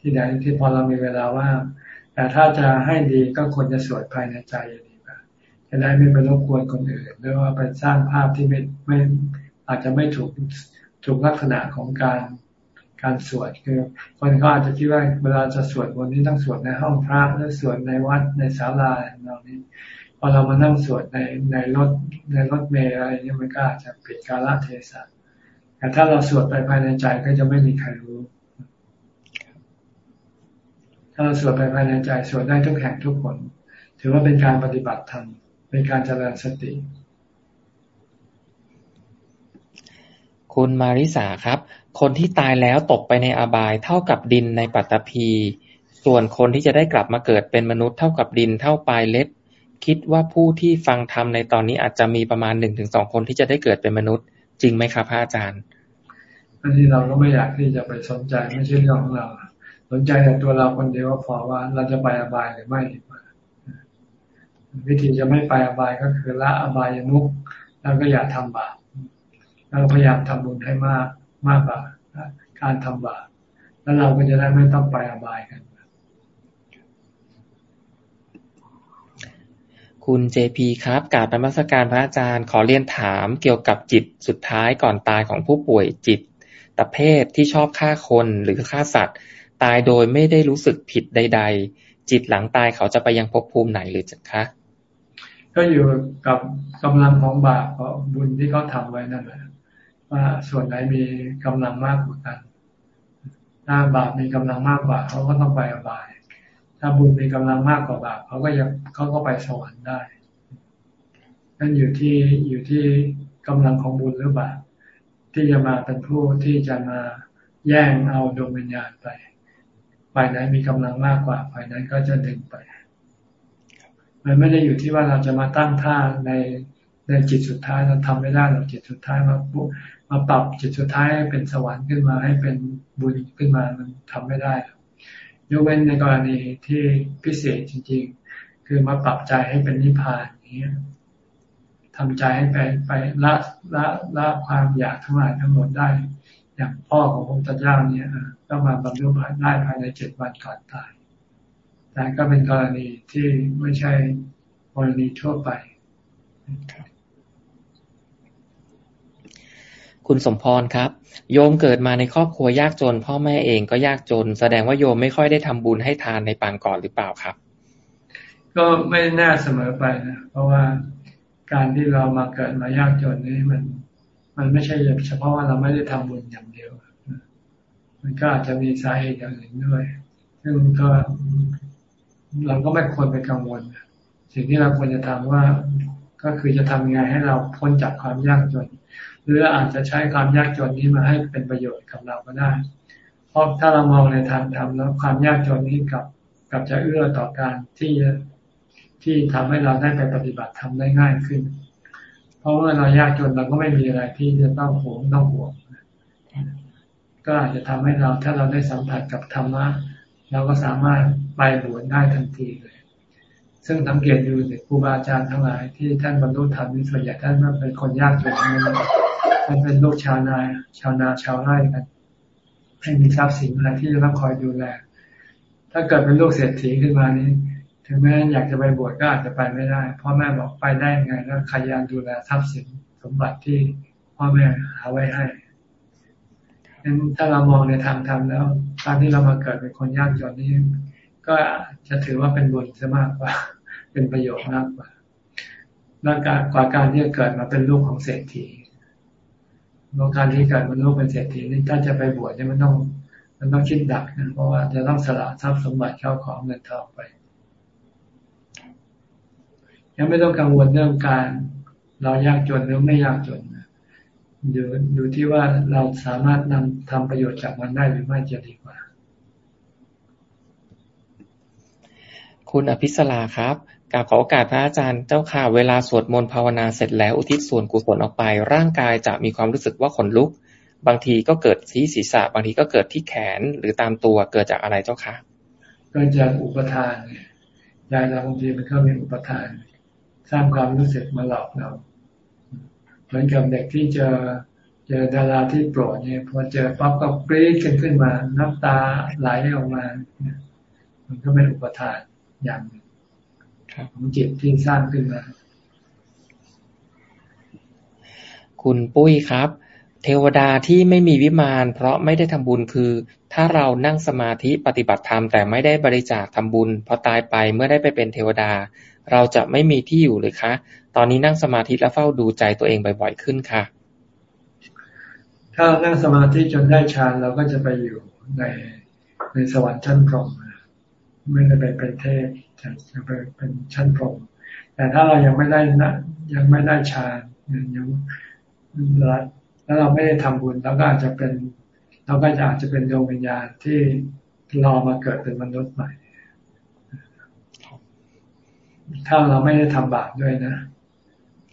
ที่ไหนที่พอเรามีเวลาว่างแต่ถ้าจะให้ดีก็ควรจะสวดภายในใจดีกว่าจะได้ไม่ไปรบกวนคนอื่นหรือว่าไปสร้างภาพที่ไม่ไม่อาจจะไม่ถูกถูกลักษณะของการการสวดคือคนก็อาจจะคิดว่าเวลาจะสวดวันนี้ต้องสวดในห้องพระหรือสวดในวัดในศาลาเหล่านี้ อเรามานั่งสวดในในรถในรถเมล์อะไรนี่มันก็อาจจะผิดกาลเทศะแต่ถ้าเราสวดไปภายในใจก็จะไม่มีใครรู้ ถ้าเราสวดไปภายในใจสวดได้ทุกแห่งทุกคน ถือว่าเป็นการปฏิบัติธรรมเป็นการเจริญสติ คุณมาริสาครับ คนที่ตายแล้วตกไปในอบายเท่ากับดินในปัตตภีส่วนคนที่จะได้กลับมาเกิดเป็นมนุษย์เท่ากับดินเท่าปลายเล็บ คิดว่าผู้ที่ฟังธรรมในตอนนี้อาจจะมีประมาณหนึ่งถึงสองคนที่จะได้เกิดเป็นมนุษย์ จริงไหมครับพระอาจารย์ อันนี้เราก็ไม่อยากที่จะไปสนใจไม่ใช่เรื่องของเรา สนใจแต่ตัวเราคนเดียวว่าพอว่าเราจะไปอบายหรือไม่ดีกว่าวิธีจะไม่ไปอบายก็คือละอบายมุกแล้วก็อย่าทำบาปแล้วพยายามทำบุญให้มากมากกว่าการทำบาปแล้วเราก็จะได้ไม่ต้องไปอบายกัน คุณเจพีครับกราบนมัสการพระอาจารย์ ขอเรียนถามเกี่ยวกับจิตสุดท้ายก่อนตายของผู้ป่วยจิตตะเพศที่ชอบฆ่าคนหรือฆ่าสัตว์ ตายโดยไม่ได้รู้สึกผิดใด ๆ จิตหลังตายเขาจะไปยังภพภูมิไหนหรือจะคะก็อยู่กับกำลังของบาปบุญที่เขาทาไว้นั่นแหละว่าส่วนไหนมีกำลังมากกว่ากัน ถ้าบาปมีกำลังมากกว่าเขาก็ต้องไปอบาย ถ้าบุญมีกำลังมากกว่าบาปเขาก็ยังเขาก็ไปสวรรค์ได้นั่นอยู่ที่อยู่ที่กำลังของบุญหรือบาปที่จะมาเป็นผู้ที่จะมาแย่งเอาดวงวิญญาณไปฝ่ายไหนมีกำลังมากกว่าฝ่ายนั้นก็จะดึงไปมันไม่ได้อยู่ที่ว่าเราจะมาตั้งท่าในในจิตสุดท้ายเราทำไม่ได้เราจิตสุดท้ายมาปุ๊มาปรับจิตสุดท้ายให้เป็นสวรรค์ขึ้นมาให้เป็นบุญขึ้นมามันทำไม่ได้ ยกเว้นในกรณีที่พิเศษจริง ๆ คือมาปรับใจให้เป็นนิพพานอย่างนี้ทำใจให้ไปไปละละละความอยากทั้งหลายทั้งหมดได้ อย่างพ่อของพระพุทธเจ้าเนี่ยก็มาบรรลุได้ภายในเจ็ดวันก่อนตายแต่ก็เป็นกรณีที่ไม่ใช่กรณีทั่วไป คุณสมพรครับ โยมเกิดมาในครอบครัวยากจน พ่อแม่เองก็ยากจน แสดงว่าโยมไม่ค่อยได้ทำบุญให้ทานในปางก่อนหรือเปล่าครับ ก็ไม่น่าเสมอไปนะเพราะว่าการที่เรามาเกิดมายากจนนี่มัน มันไม่ใช่เฉพาะว่าเราไม่ได้ทำบุญอย่างเดียว มันก็อาจจะมีสาเหตุอย่างอื่นด้วย ซึ่งก็เราก็ไม่ควรไปกังวล สิ่งที่เราควรจะทำว่า ก็คือจะทำยังไงให้เราพ้นจากความยากจน หรืออาจจะใช้ความยากจนนี้มาให้เป็นประโยชน์กับเราก็ได้ เพราะถ้าเรามองในทางธรรมแล้วความยากจนนี้กับกับจะเอื้อต่อการที่ที่ทำให้เราได้ไปปฏิบัติทำได้ง่ายขึ้น เพราะว่าเรายากจนเราก็ไม่มีอะไรที่จะต้องหวงต้องห่วงก็อาจจะทำให้เราถ้าเราได้สัมผัสกับธรรมะเราก็สามารถไปบวชได้ทันทีเลย ซึ่งสังเกตดูเด็กครูบาอาจารย์ทั้งหลายที่ท่านบรรลุธรรมนี่ส่วนใหญ่ท่านเป็นคนยากจนท่าเป็นลูกชาวนา ชาวนาชาวไร่กันให้มีทรัพย์สินอะไรที่จะต้องคอยดูแล ถ้าเกิดเป็นลูกเศรษฐีขึ้นมานี้ ถึงแม้อยากจะไปบวชก็อาจจะไปไม่ได้ พ่อแม่บอกไปได้ไงแล้วใครยานดูแลทรัพย์สินสมบัติที่พ่อแม่หาไว้ให้งั้นถ้าเรามองในทางธรรมแล้วการที่เรามาเกิดเป็นคนยากจนนี้ ก็จะถือว่าเป็นบุญซะมากกว่า เป็นประโยชน์มากกว่าแล้วการกว่าการที่จะเกิดมาเป็นลูกของเศรษฐี โลการที่เกิดมาลูกเป็นเศรษฐีนี่ถ้าจะไปบวชเนี่ยมันต้อง มันต้องคิดดักนะเพราะว่าจะต้องสละทรัพย์สมบัติเข้าของเงินทองไป ยังไม่ต้องกังวลเรื่องการเรายากจนหรือไม่ยากจนดูดูที่ว่าเราสามารถนำทำประโยชน์จากมันได้หรือไม่จะดีกว่า คุณอภิสลาครับ กราบขอโอกาสพระอาจารย์เจ้าค่ะ เวลาสวดมนต์ภาวนาเสร็จแล้วอุทิศส่วนกุศลออกไป ร่างกายจะมีความรู้สึกว่าขนลุก บางทีก็เกิดที่ศีรษะ บางทีก็เกิดที่แขนหรือตามตัวเกิดจากอะไรเจ้าค่ะเกิดจากอุปทานยายเราบางทีมันก็มีอุปทาน สร้างความรู้สึกมาหลอกเราเหมือนกับเด็กที่เจอเจอดาราที่โปรดเนี่ยพอเจอปั๊บก็กรี๊ดกันขึ้นมา น้ำตาไหลออกมา มันก็เป็นอุปทานอย่างหนึ่ง ของจิตที่สร้างขึ้นมา คุณปุ้ยครับ เทวดาที่ไม่มีวิมานเพราะไม่ได้ทำบุญคือ ถ้าเรานั่งสมาธิปฏิบัติธรรมแต่ไม่ได้บริจาคทำบุญพอตายไปเมื่อได้ไปเป็นเทวดา เราจะไม่มีที่อยู่เลยคะ ตอนนี้นั่งสมาธิและเฝ้าดูใจตัวเองบ่อยๆขึ้นค่ะถ้านั่งสมาธิจนได้ฌานเราก็จะไปอยู่ในในสวรรค์ชั้นพรหมไม่ได้ไปเป็นเทพ จะไปเป็นชั้นพรหมแต่ถ้าเรายังไม่ได้นะยังไม่ได้ฌานยังรัดแล้วเราไม่ได้ทำบุญเราก็อาจจะเป็นเราก็จะอาจจะเป็นดวงวิญญาณที่รอมาเกิดเป็นมนุษย์ใหม่ ถ้าเราไม่ได้ทำบาปด้วยนะ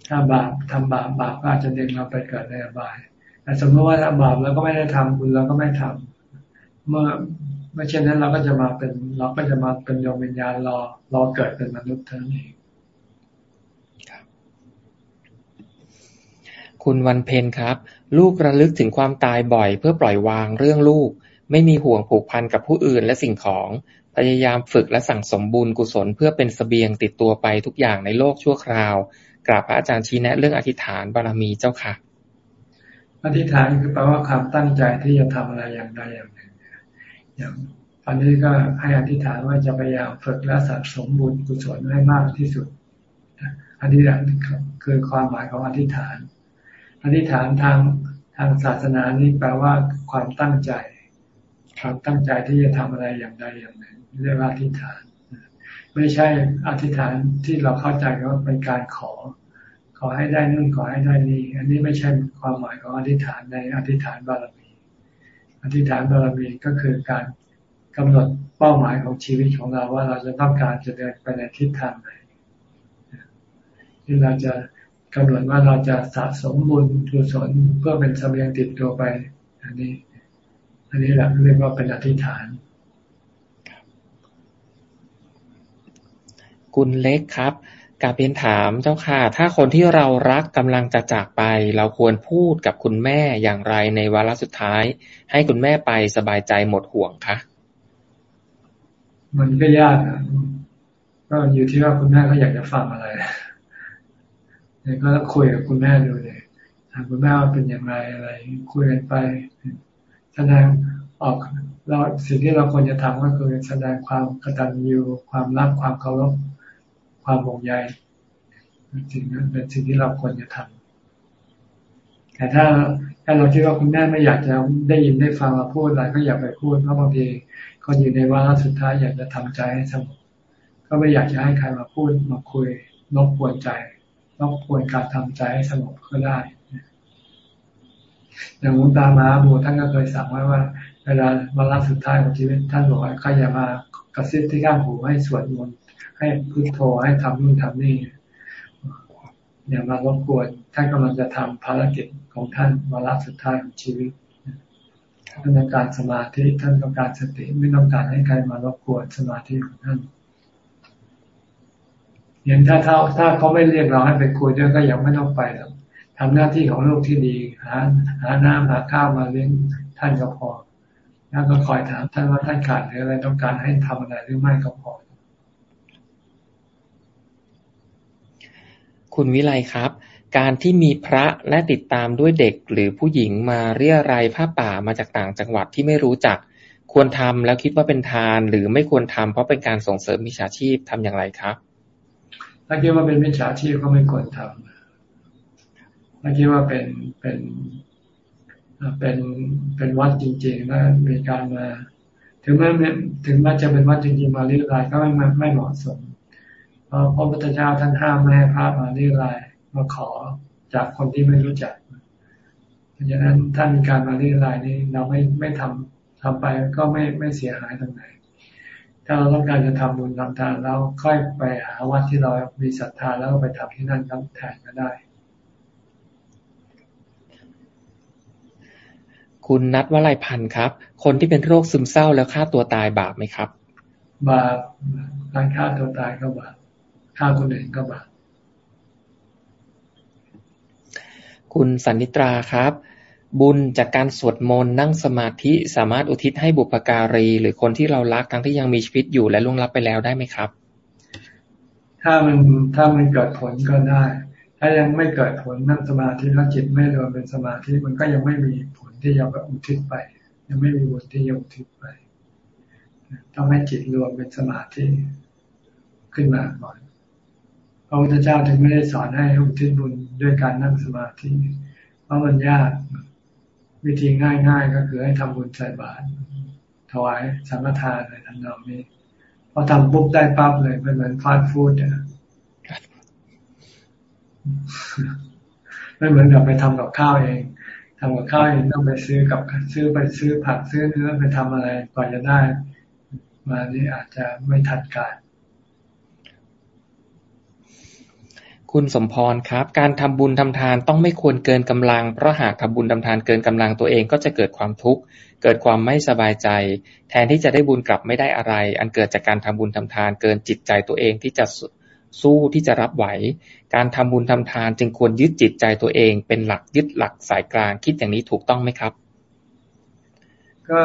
ถ้าบาปทำบาปบาปก็อาจจะดึงเราไปเกิดในอบายแต่สมมติว่าถ้าบาปเราก็ไม่ได้ทำบุญเราก็ไม่ทำเมื่อ ไม่เช่นนั้นเราก็จะมาเป็นเราก็จะมาเป็นดวงวิญญาณรอรอเกิดเป็นมนุษย์เท่านั้นเองคุณวันเพนครับ ลูกระลึกถึงความตายบ่อย เพื่อปล่อยวางเรื่องลูก ไม่มีห่วงผูกพันกับผู้อื่นและสิ่งของ พยายามฝึกและสั่งสมบุญกุศลเพื่อเป็นสเสบียงติดตัวไปทุกอย่างในโลกชั่วคราวกราบพระอาจารย์ชี้แนะเรื่องอธิษฐานบารมีเจ้าค่ะอธิษฐานคือแปลว่าความตั้งใจที่จะทำอะไรอย่างใดอย่างหนึ่ง อย่างตอนนี้ก็ให้อธิษฐานว่าจะพยายามฝึกและสะสมบุญกุศลให้มากที่สุดอันนี้คือความหมายของอธิษฐาน อธิษฐานทางทางศาสนานี้แปลว่าความตั้งใจความตั้งใจที่จะทำอะไรอย่างใดอย่างหนึ่งเรียกว่าอธิษฐาน ไม่ใช่อธิษฐานที่เราเข้าใจว่าเป็นการขอ ขอให้ได้นู่นขอให้ได้นี่อันนี้ไม่ใช่ความหมายของอธิษฐานในอธิษฐานบารมี อธิษฐานบารมีก็คือการกำหนดเป้าหมายของชีวิตของเราว่าเราจะต้องการจะเดินไปในทิศทางไหนที่เราจะกำหนดว่าเราจะสะสมบุญกุศลเพื่อเป็นสเสบียงติดตัวไป อันนี้ อันนี้แหละเรียกว่าเป็นอธิษฐาน คุณเล็กครับ กาเพียนถามเจ้าค่ะ ถ้าคนที่เรารักกำลังจะจากไป เราควรพูดกับคุณแม่อย่างไรในวาระสุดท้าย ให้คุณแม่ไปสบายใจหมดห่วงคะมันก็ยากอะก็อยู่ที่ว่าคุณแม่เขาอยากจะฟังอะไรเนี่ยก็คุยกับคุณแม่ดูเลยถามคุณแม่ว่าเป็นอย่างไรอะไร คุยกันไปแสดงออกเราสิ่งที่เราควรจะทำก็คือแสดงความกตัญญูความรักความเคารพ ความห่วงใยสิ่งนั้นเป็นสิ่งที่เราควรจะทำแต่ถ้าถ้าเราคิดว่าคุณแม่ไม่อยากจะได้ยินได้ฟังเราพูดอะไรก็อย่าไปพูดเพราะบางทีคนอยู่ในวาระสุดท้ายอยากจะทำใจให้สงบก็ไม่อยากจะให้ใครมาพูดมาคุยรบกวนใจรบกวนการทำใจให้สงบก็ได้อย่างมุตามาบูท่านก็เคยสั่งไว้ว่าเวลาวาระสุดท้ายของชีวิตท่านบอกว่าใครอย่ามากระซิบที่ข้างหูให้สวดมนต์ ให้พุทโธให้ทำนู่นทำนี่อย่ามารบกวนท่านกำลังจะทำภารกิจของท่านวาระสุดท้ายของชีวิตท่านต้องการสมาธิท่านต้องการสติไม่ต้องการให้ใครมารบกวนสมาธิของท่านอย่างถ้าถ้าถ้าเขาไม่เรียกเราให้ไปคุยด้วยก็ยังไม่ต้องไปหรอกทำหน้าที่ของลูกที่ดี หาหาน้ำหาข้าวมาเลี้ยงท่านก็พอแล้วก็คอยถามท่านว่าท่านขาดหรืออะไรต้องการให้ทำอะไรหรือไม่ก็พอ คุณวิไลครับ การที่มีพระและติดตามด้วยเด็กหรือผู้หญิงมาเรียรายผ้าป่ามาจากต่างจังหวัดที่ไม่รู้จัก ควรทำแล้วคิดว่าเป็นทาน หรือไม่ควรทำเพราะเป็นการส่งเสริมมิจฉาชีพทำอย่างไรครับ ถ้าคิดว่าเป็นมิจฉาชีพก็ไม่ควรทำถ้าคิดว่าเป็นเป็นเป็นเป็นวัดจริงๆแล้วมีการมา ถึงแม้ถึงแม้จะเป็นวัดจริงๆมาเรียรายก็ไม่ไม่เหมาะสม เพราะพระพุทธเจ้าท่านห้ามไม่ให้พระมาเรียรายมาขอจากคนที่ไม่รู้จักเพราะฉะนั้นถ้ามีการมาเรียรายนี่เราไม่ไม่ทำทำไปก็ไม่ไม่เสียหายตรงไหน ถ้าเราต้องการจะทำบุญทำทานเราค่อยไปหาวัดที่เรามีศรัทธาแล้วไปทำที่นั่นครับแทนก็ได้ คุณนัทวลัยพันธ์ครับ คนที่เป็นโรคซึมเศร้าแล้วฆ่าตัวตายบาปไหมครับ บาปการฆ่าตัวตายก็บาป ฆ่าคนอื่นก็บาปคุณสันนิตราครับ บุญจากการสวดมนต์นั่งสมาธิสามารถอุทิศให้บุพการี หรือคนที่เรารักทั้งที่ยังมีชีวิตอยู่และล่วงลับไปแล้วได้ไหมครับ ถ้ามันถ้ามันเกิดผลก็ได้ ถ้ายังไม่เกิดผลนั่งสมาธิแล้วจิตไม่รวมเป็นสมาธิมันก็ยังไม่มีผลที่จะอุทิศไป ยังไม่มีบุญที่จะอุทิศไปต้องให้จิตรวมเป็นสมาธิขึ้นมาก่อนพ ระพุทธเจ้าถึงไม่ได้สอนให้อุทิศบุญด้วยการนั่งสมาธิ เพราะมันยาก วิธีง่ายๆ ก็คือให้ทำบุญใส่บาตรถวายสังฆทานอะไรทำนองนี้พอทำปุ๊บได้ปั๊บเลยเป็นเหมือนฟาสต์ฟู้ดอะไม่เหมือนกับไปทำกับข้าวเองทำกับข้าวเองต้องไปซื้อกับซื้อไปซื้อผักซื้อเนื้อไปทำอะไรกว่าจะได้ มานี่อาจจะไม่ทันการ คุณสมพร ครับ การทำบุญทำทานต้องไม่ควรเกินกำลัง เพราะหากทำบุญทำทานเกินกำลังตัวเองก็จะเกิดความทุกข์ เกิดความไม่สบายใจ แทนที่จะได้บุญกลับไม่ได้อะไร อันเกิดจากการทำบุญทำทานเกินจิตใจตัวเองที่จะสู้ที่จะรับไหว การทำบุญทำทานจึงควรยึดจิตใจตัวเอง เป็นหลักยึดหลักสายกลางคิดอย่างนี้ถูกต้องไหมครับ ก็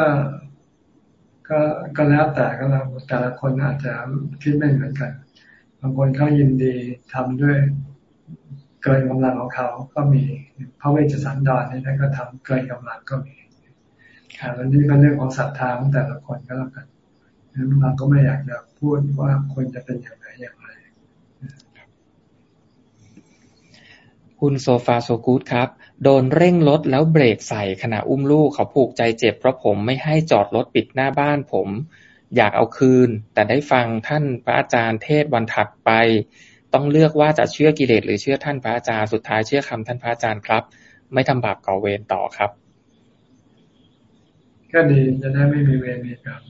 ก็ก็แล้วแต่ก็แล้วแต่ละคนอาจจะคิดไม่เหมือนกันางคนเขายินดีทำด้วยเกินกำลังของเขาก็มีพระเวชสันดรนี่ท่านก็ทำเกินกำลังก็มีค่ะแล้วนี่ก็เรื่องของศรัทธาของแต่ละคนก็แล้วกันนั้นเราก็ไม่อยากจะพูดว่าคนจะเป็นอย่างไรอย่างไรคุณโซฟาโซกูดครับ โดนเร่งรถแล้วเบรกใส่ขณะอุ้มลูกเขาผูกใจเจ็บเพราะผมไม่ให้จอดรถปิดหน้าบ้านผม อยากเอาคืน แต่ได้ฟังท่านพระอาจารย์เทศวันถัดไป ต้องเลือกว่าจะเชื่อกิเลสหรือเชื่อท่านพระอาจารย์สุดท้ายเชื่อคำท่านพระอาจารย์ครับ ไม่ทำบาปก่อเวรต่อครับก็ดีจะได้ไม่มีเวรมีกรรม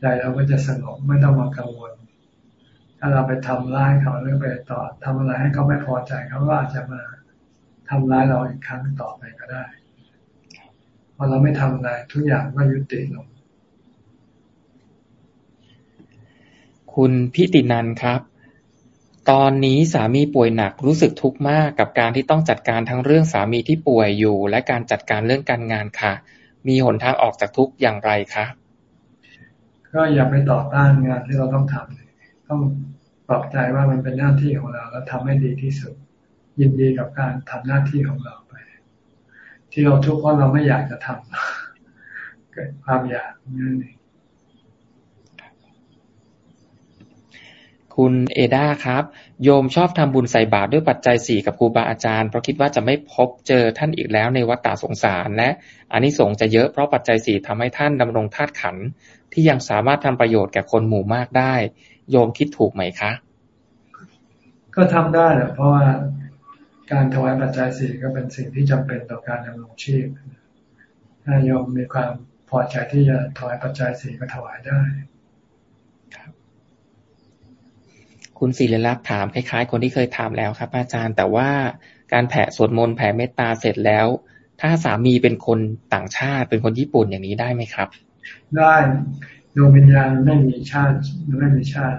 ใจเราก็จะสงบไม่ต้องมากังวล ถ้าเราไปทำร้ายเขาหรือไปต่อทำอะไรให้เขาไม่พอใจเขาก็อาจจะมาทำร้ายเราอีกครั้งต่อไปก็ได้พอเราไม่ทำอะไรทุกอย่างก็ยุติลง คุณพิตินันครับ ตอนนี้สามีป่วยหนักรู้สึกทุกข์มากกับการที่ต้องจัดการทั้งเรื่องสามีที่ป่วยอยู่ และการจัดการเรื่องการงานค่ะ มีหนทางออกจากทุกข์อย่างไรคะก็อย่าไปต่อต้านงานที่เราต้องทำต้องปรับใจว่ามันเป็นหน้าที่ของเรา แล้วทำให้ดีที่สุด ยินดีกับการทำหน้าที่ของเราไป ที่เราทุกข์เพราะเราไม่อยากจะทำเกิดความอยากนั่นเอง คุณเอดาครับ โยมชอบทำบุญใส่บาตรด้วยปัจจัยสี่กับครูบาอาจารย์ เพราะคิดว่าจะไม่พบเจอท่านอีกแล้วในวัฏฏะสงสาร และอานิสงส์จะเยอะเพราะปัจจัยสี่ทำให้ท่านดำรงธาตุขันที่ยังสามารถทำประโยชน์แก่คนหมู่มากได้ โยมคิดถูกไหมคะ ก็ทำได้แหละเพราะว่าการถวายปัจจัยสี่ก็เป็นสิ่งที่จำเป็นต่อการดำรงชีพถ้าโยมมีความพอใจที่จะถวายปัจจัยสี่ก็ถวายได้ คุณศิริลักษ์ถามคล้ายๆ คนที่เคยถามแล้วครับ อาจารย์ แต่ว่าการแผ่สวดมนต์แผ่เมตตาเสร็จแล้ว ถ้าสามีเป็นคนต่างชาติเป็นคนญี่ปุ่นอย่างนี้ได้ไหมครับ ได้ดวงวิญญาณไม่มีชาติไม่มีชาติ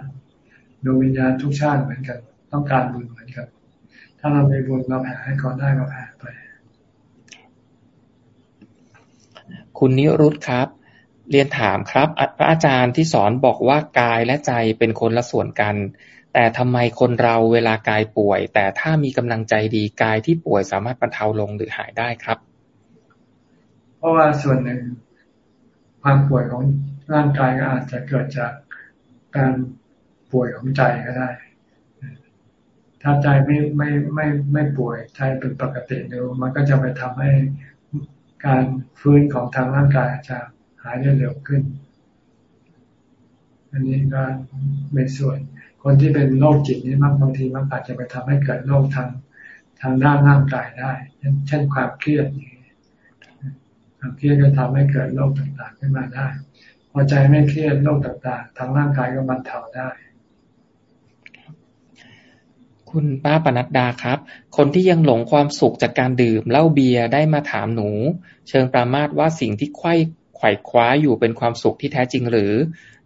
ดวงวิญญาณทุกชาติเหมือนกัน ต้องการบุญเหมือนกัน ถ้าเราไม่บุญเราแผ่ให้เขาได้ก็แผ่ไป คุณนิรุตครับ เรียนถามครับ พระอาจารย์ที่สอนบอกว่ากายและใจเป็นคนละส่วนกัน แต่ทำไมคนเราเวลากายป่วย แต่ถ้ามีกำลังใจดีกายที่ป่วยสามารถบรรเทาลงหรือหายได้ครับ เพราะว่าส่วนหนึ่งความป่วยของร่างกายก็อาจจะเกิดจากการป่วยของใจก็ได้ ถ้าใจไม่ไม่ไม่ไม่ป่วยใจเป็นปกติดูมันก็จะไปทำให้การฟื้นของทางร่างกายจะหายได้เร็วขึ้น อันนี้ก็เป็นส่วน คนที่เป็นโรคจิตนี่บางทีมันอาจจะไปทำให้เกิดโรคทางทางด้านร่างกายได้ เช่นความเครียดความเครียดก็ทำให้เกิดโรคต่างๆขึ้นมาได้ พอใจไม่เครียดโรคต่างๆ ทางร่างกายก็บรรเทาได้ คุณป้าปนัดดาครับ คนที่ยังหลงความสุขจากการดื่มเหล้าเบียร์ได้มาถามหนู เชิงปรามาสว่าสิ่งที่ไขว้ไขว่คว้าอยู่เป็นความสุขที่แท้จริงหรือ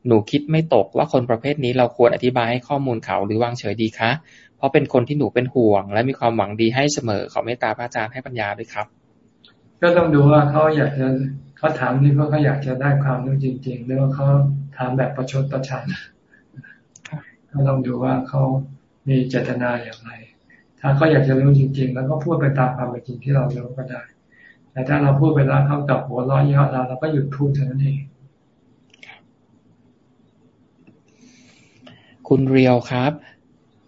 หนูคิดไม่ตกว่าคนประเภทนี้เราควรอธิบายให้ข้อมูลเขาหรือวางเฉยดีคะ เพราะเป็นคนที่หนูเป็นห่วง และมีความหวังดีให้เสมอขอเมตตาพระอาจารย์ให้ปัญญาด้วยครับ ก็ต้องดูว่าเขาอยากจะเขาถามนี่เพราะเขาอยากจะได้ความรู้จริง ๆ หรือว่าเขาถามแบบประชดประชันก็ต้องดูว่าเขามีเจตนาอย่างไร ถ้าเขาอยากจะรู้จริง ๆ แล้วก็พูดไปตามความเป็นจริงที่เรารู้ก็ได้ แต่ถ้าเราพูดไปแล้วเขากลับหัวร้อยเยอะเราเราก็หยุดพูดเท่านั้นเอง คุณเรียวครับ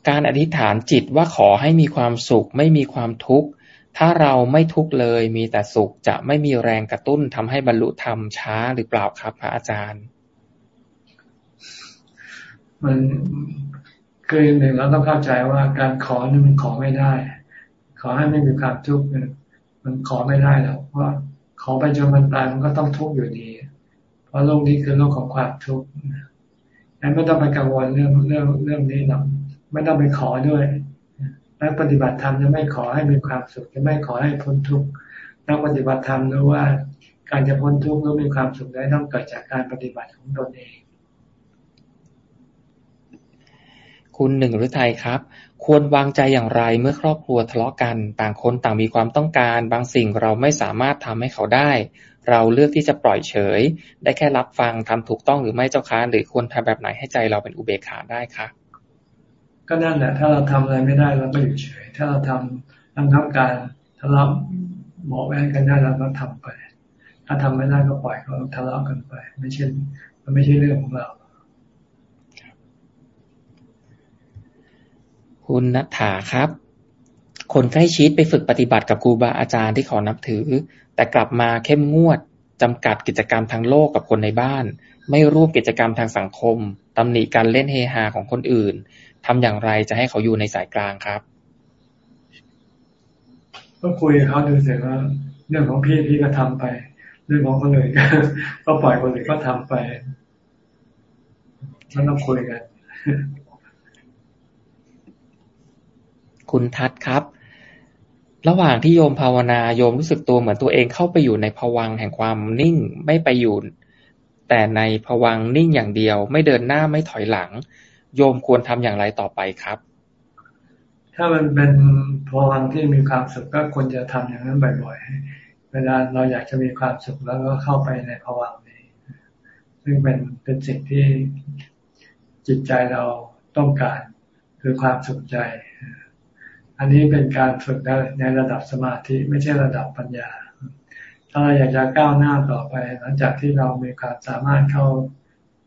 การอธิษฐานจิตว่าขอให้มีความสุข ไม่มีความทุกข์ ถ้าเราไม่ทุกข์เลย มีแต่สุขจะไม่มีแรงกระตุ้นทำให้บรรลุธรรมช้าหรือเปล่าครับ พระอาจารย์ มันคือหนึ่งเราต้องเข้าใจว่าการขอนี่มันขอไม่ได้ ขอให้ไม่มีความทุกข์มันขอไม่ได้หรอกเพราะขอไปจนมันตายมันก็ต้องทุกข์อยู่ดี เพราะโลกนี้คือโลกของความทุกข์ ไม่ต้องไปกังวลเรื่องเรื่องเรื่องนี้หรอกไม่ต้องไปขอด้วยนักปฏิบัติธรรมจะไม่ขอให้มีความสุขจะไม่ขอให้พ้นทุกข์นักปฏิบัติธรรมรู้ว่าการจะพ้นทุกข์หรือมีความสุขได้ต้องเกิดจากการปฏิบัติของตนเอง คุณหนึ่งฤทัยครับ ควรวางใจอย่างไรเมื่อครอบครัวทะเลาะกัน ต่างคนต่างมีความต้องการ บางสิ่งเราไม่สามารถทำให้เขาได้ เราเลือกที่จะปล่อยเฉย ได้แค่รับฟังทำถูกต้องหรือไม่เจ้าค้าหรือควรทำแบบไหนให้ใจเราเป็นอุเบกขาได้คะก็นั่นแหละถ้าเราทำอะไรไม่ได้เราก็อยู่เฉย ถ้าเราทำระงับการทะเลาะบอกแว้งกันได้เราก็ทำไป ถ้าทำไม่ได้ก็ปล่อยเขาทะเลาะกันไป ไม่ใช่มันไม่ใช่เรื่องของเราคุณนัทธาครับ คนใกล้ชิดไปฝึกปฏิบัติกับครูบาอาจารย์ที่เขานับถือ แต่กลับมาเข้มงวดจำกัดกิจกรรมทางโลกกับคนในบ้าน ไม่ร่วมกิจกรรมทางสังคมตำหนิการเล่นเฮฮาของคนอื่นทำอย่างไรจะให้เขาอยู่ในสายกลางครับก็คุยเขาดูเสร็จว่าเรื่องของพี่พี่ก็ทำไป เรื่องของคนอื่นก็ปล่อยคนอื่นก็ทำไปมันต้องคุยกันคุณทัศครับ ระหว่างที่โยมภาวนา โยมรู้สึกตัวเหมือนตัวเองเข้าไปอยู่ในภวังแห่งความนิ่ง ไม่ไปอยู่ แต่ในภวังนิ่งอย่างเดียว ไม่เดินหน้าไม่ถอยหลัง โยมควรทำอย่างไรต่อไปครับ ถ้ามันเป็นภวังที่มีความสุขก็ควรจะทำอย่างนั้นบ่อยๆ เวลาเราอยากจะมีความสุขแล้วก็เข้าไปในภวังนี้ ซึ่งเป็นเป็นสิ่งที่จิตใจเราต้องการคือความสุขใจ อันนี้เป็นการฝึกในระดับสมาธิไม่ใช่ระดับปัญญา ถ้าเราอยากจะก้าวหน้าต่อไป หลังจากที่เรามีความสามารถเข้า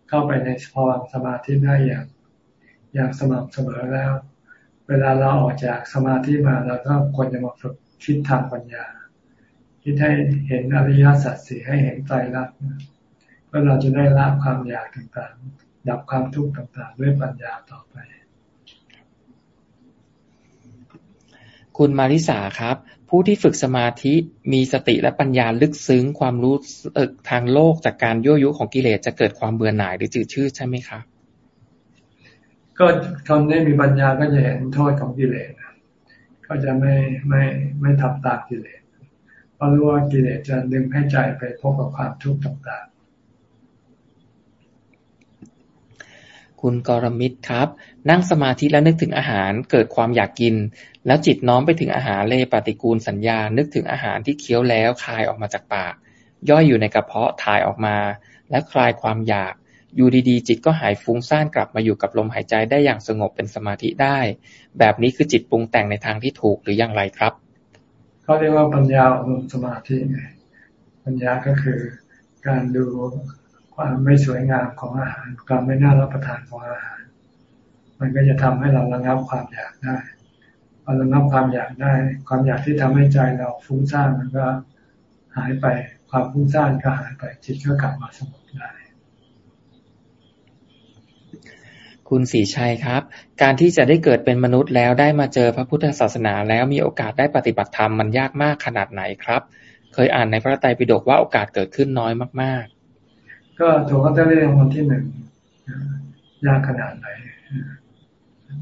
เข้าไปในภาวะสมาธิได้อย่างอย่างสม่ำเสมอแล้ว เวลาเราออกจากสมาธิมาเราก็ควรจะมาฝึกคิดทางปัญญา คิดให้เห็นอริยสัจสี่ให้เห็นใจรักเพื่อเราจะได้ละความอยากต่างๆ ดับความทุกข์ต่างๆ ด้วยปัญญาต่อไป คุณมาริสาครับ ผู้ที่ฝึกสมาธิมีสติและปัญญาลึกซึ้งความรู้ทางโลกจากการยั่วยุของกิเลสจะเกิดความเบื่อหน่ายหรือจืดชืดใช่ไหมครับก็คนนี้มีปัญญาก็จะเห็นโทษของกิเลสก็จะไม่ไม่ไม่ทำตามกิเลสเพราะรู้ว่ากิเลสจะดึงให้ใจไปพบกับความทุกข์ต่าง คุณกรมิตรครับ นั่งสมาธิแล้วนึกถึงอาหารเกิดความอยากกิน แล้วจิตน้อมไปถึงอาหารเลปฏิกูลสัญญา นึกถึงอาหารที่เคี้ยวแล้วคายออกมาจากปาก ย่อยอยู่ในกระเพาะถ่ายออกมา และคลายความอยาก อยู่ดีๆ จิตก็หายฟุ้งซ่านกลับมาอยู่กับลมหายใจได้อย่างสงบเป็นสมาธิได้ แบบนี้คือจิตปรุงแต่งในทางที่ถูกหรืออย่างไรครับเขาเรียกว่าปัญญาอบรมสมาธิไงปัญญาก็คือการดู ความไม่สวยงามของอาหารความไม่น่ารับประทานของอาหาร มันก็จะทำให้เราระงับความอยากได้พอระงับความอยากได้ ความอยากที่ทำให้ใจเราฟุ้งซ่านมันก็หายไปความฟุ้งซ่านก็หายไปจิตก็กลับมาสงบได้ คุณสีชัยครับ การที่จะได้เกิดเป็นมนุษย์แล้วได้มาเจอพระพุทธศาสนาแล้วมีโอกาสได้ปฏิบัติธรรมมันยากมากขนาดไหนครับ เคยอ่านในพระไตรปิฎกว่าโอกาสเกิดขึ้นน้อยมาก ก็ถูกก็จะเรียกวันที่หนึ่งยากขนาดไหน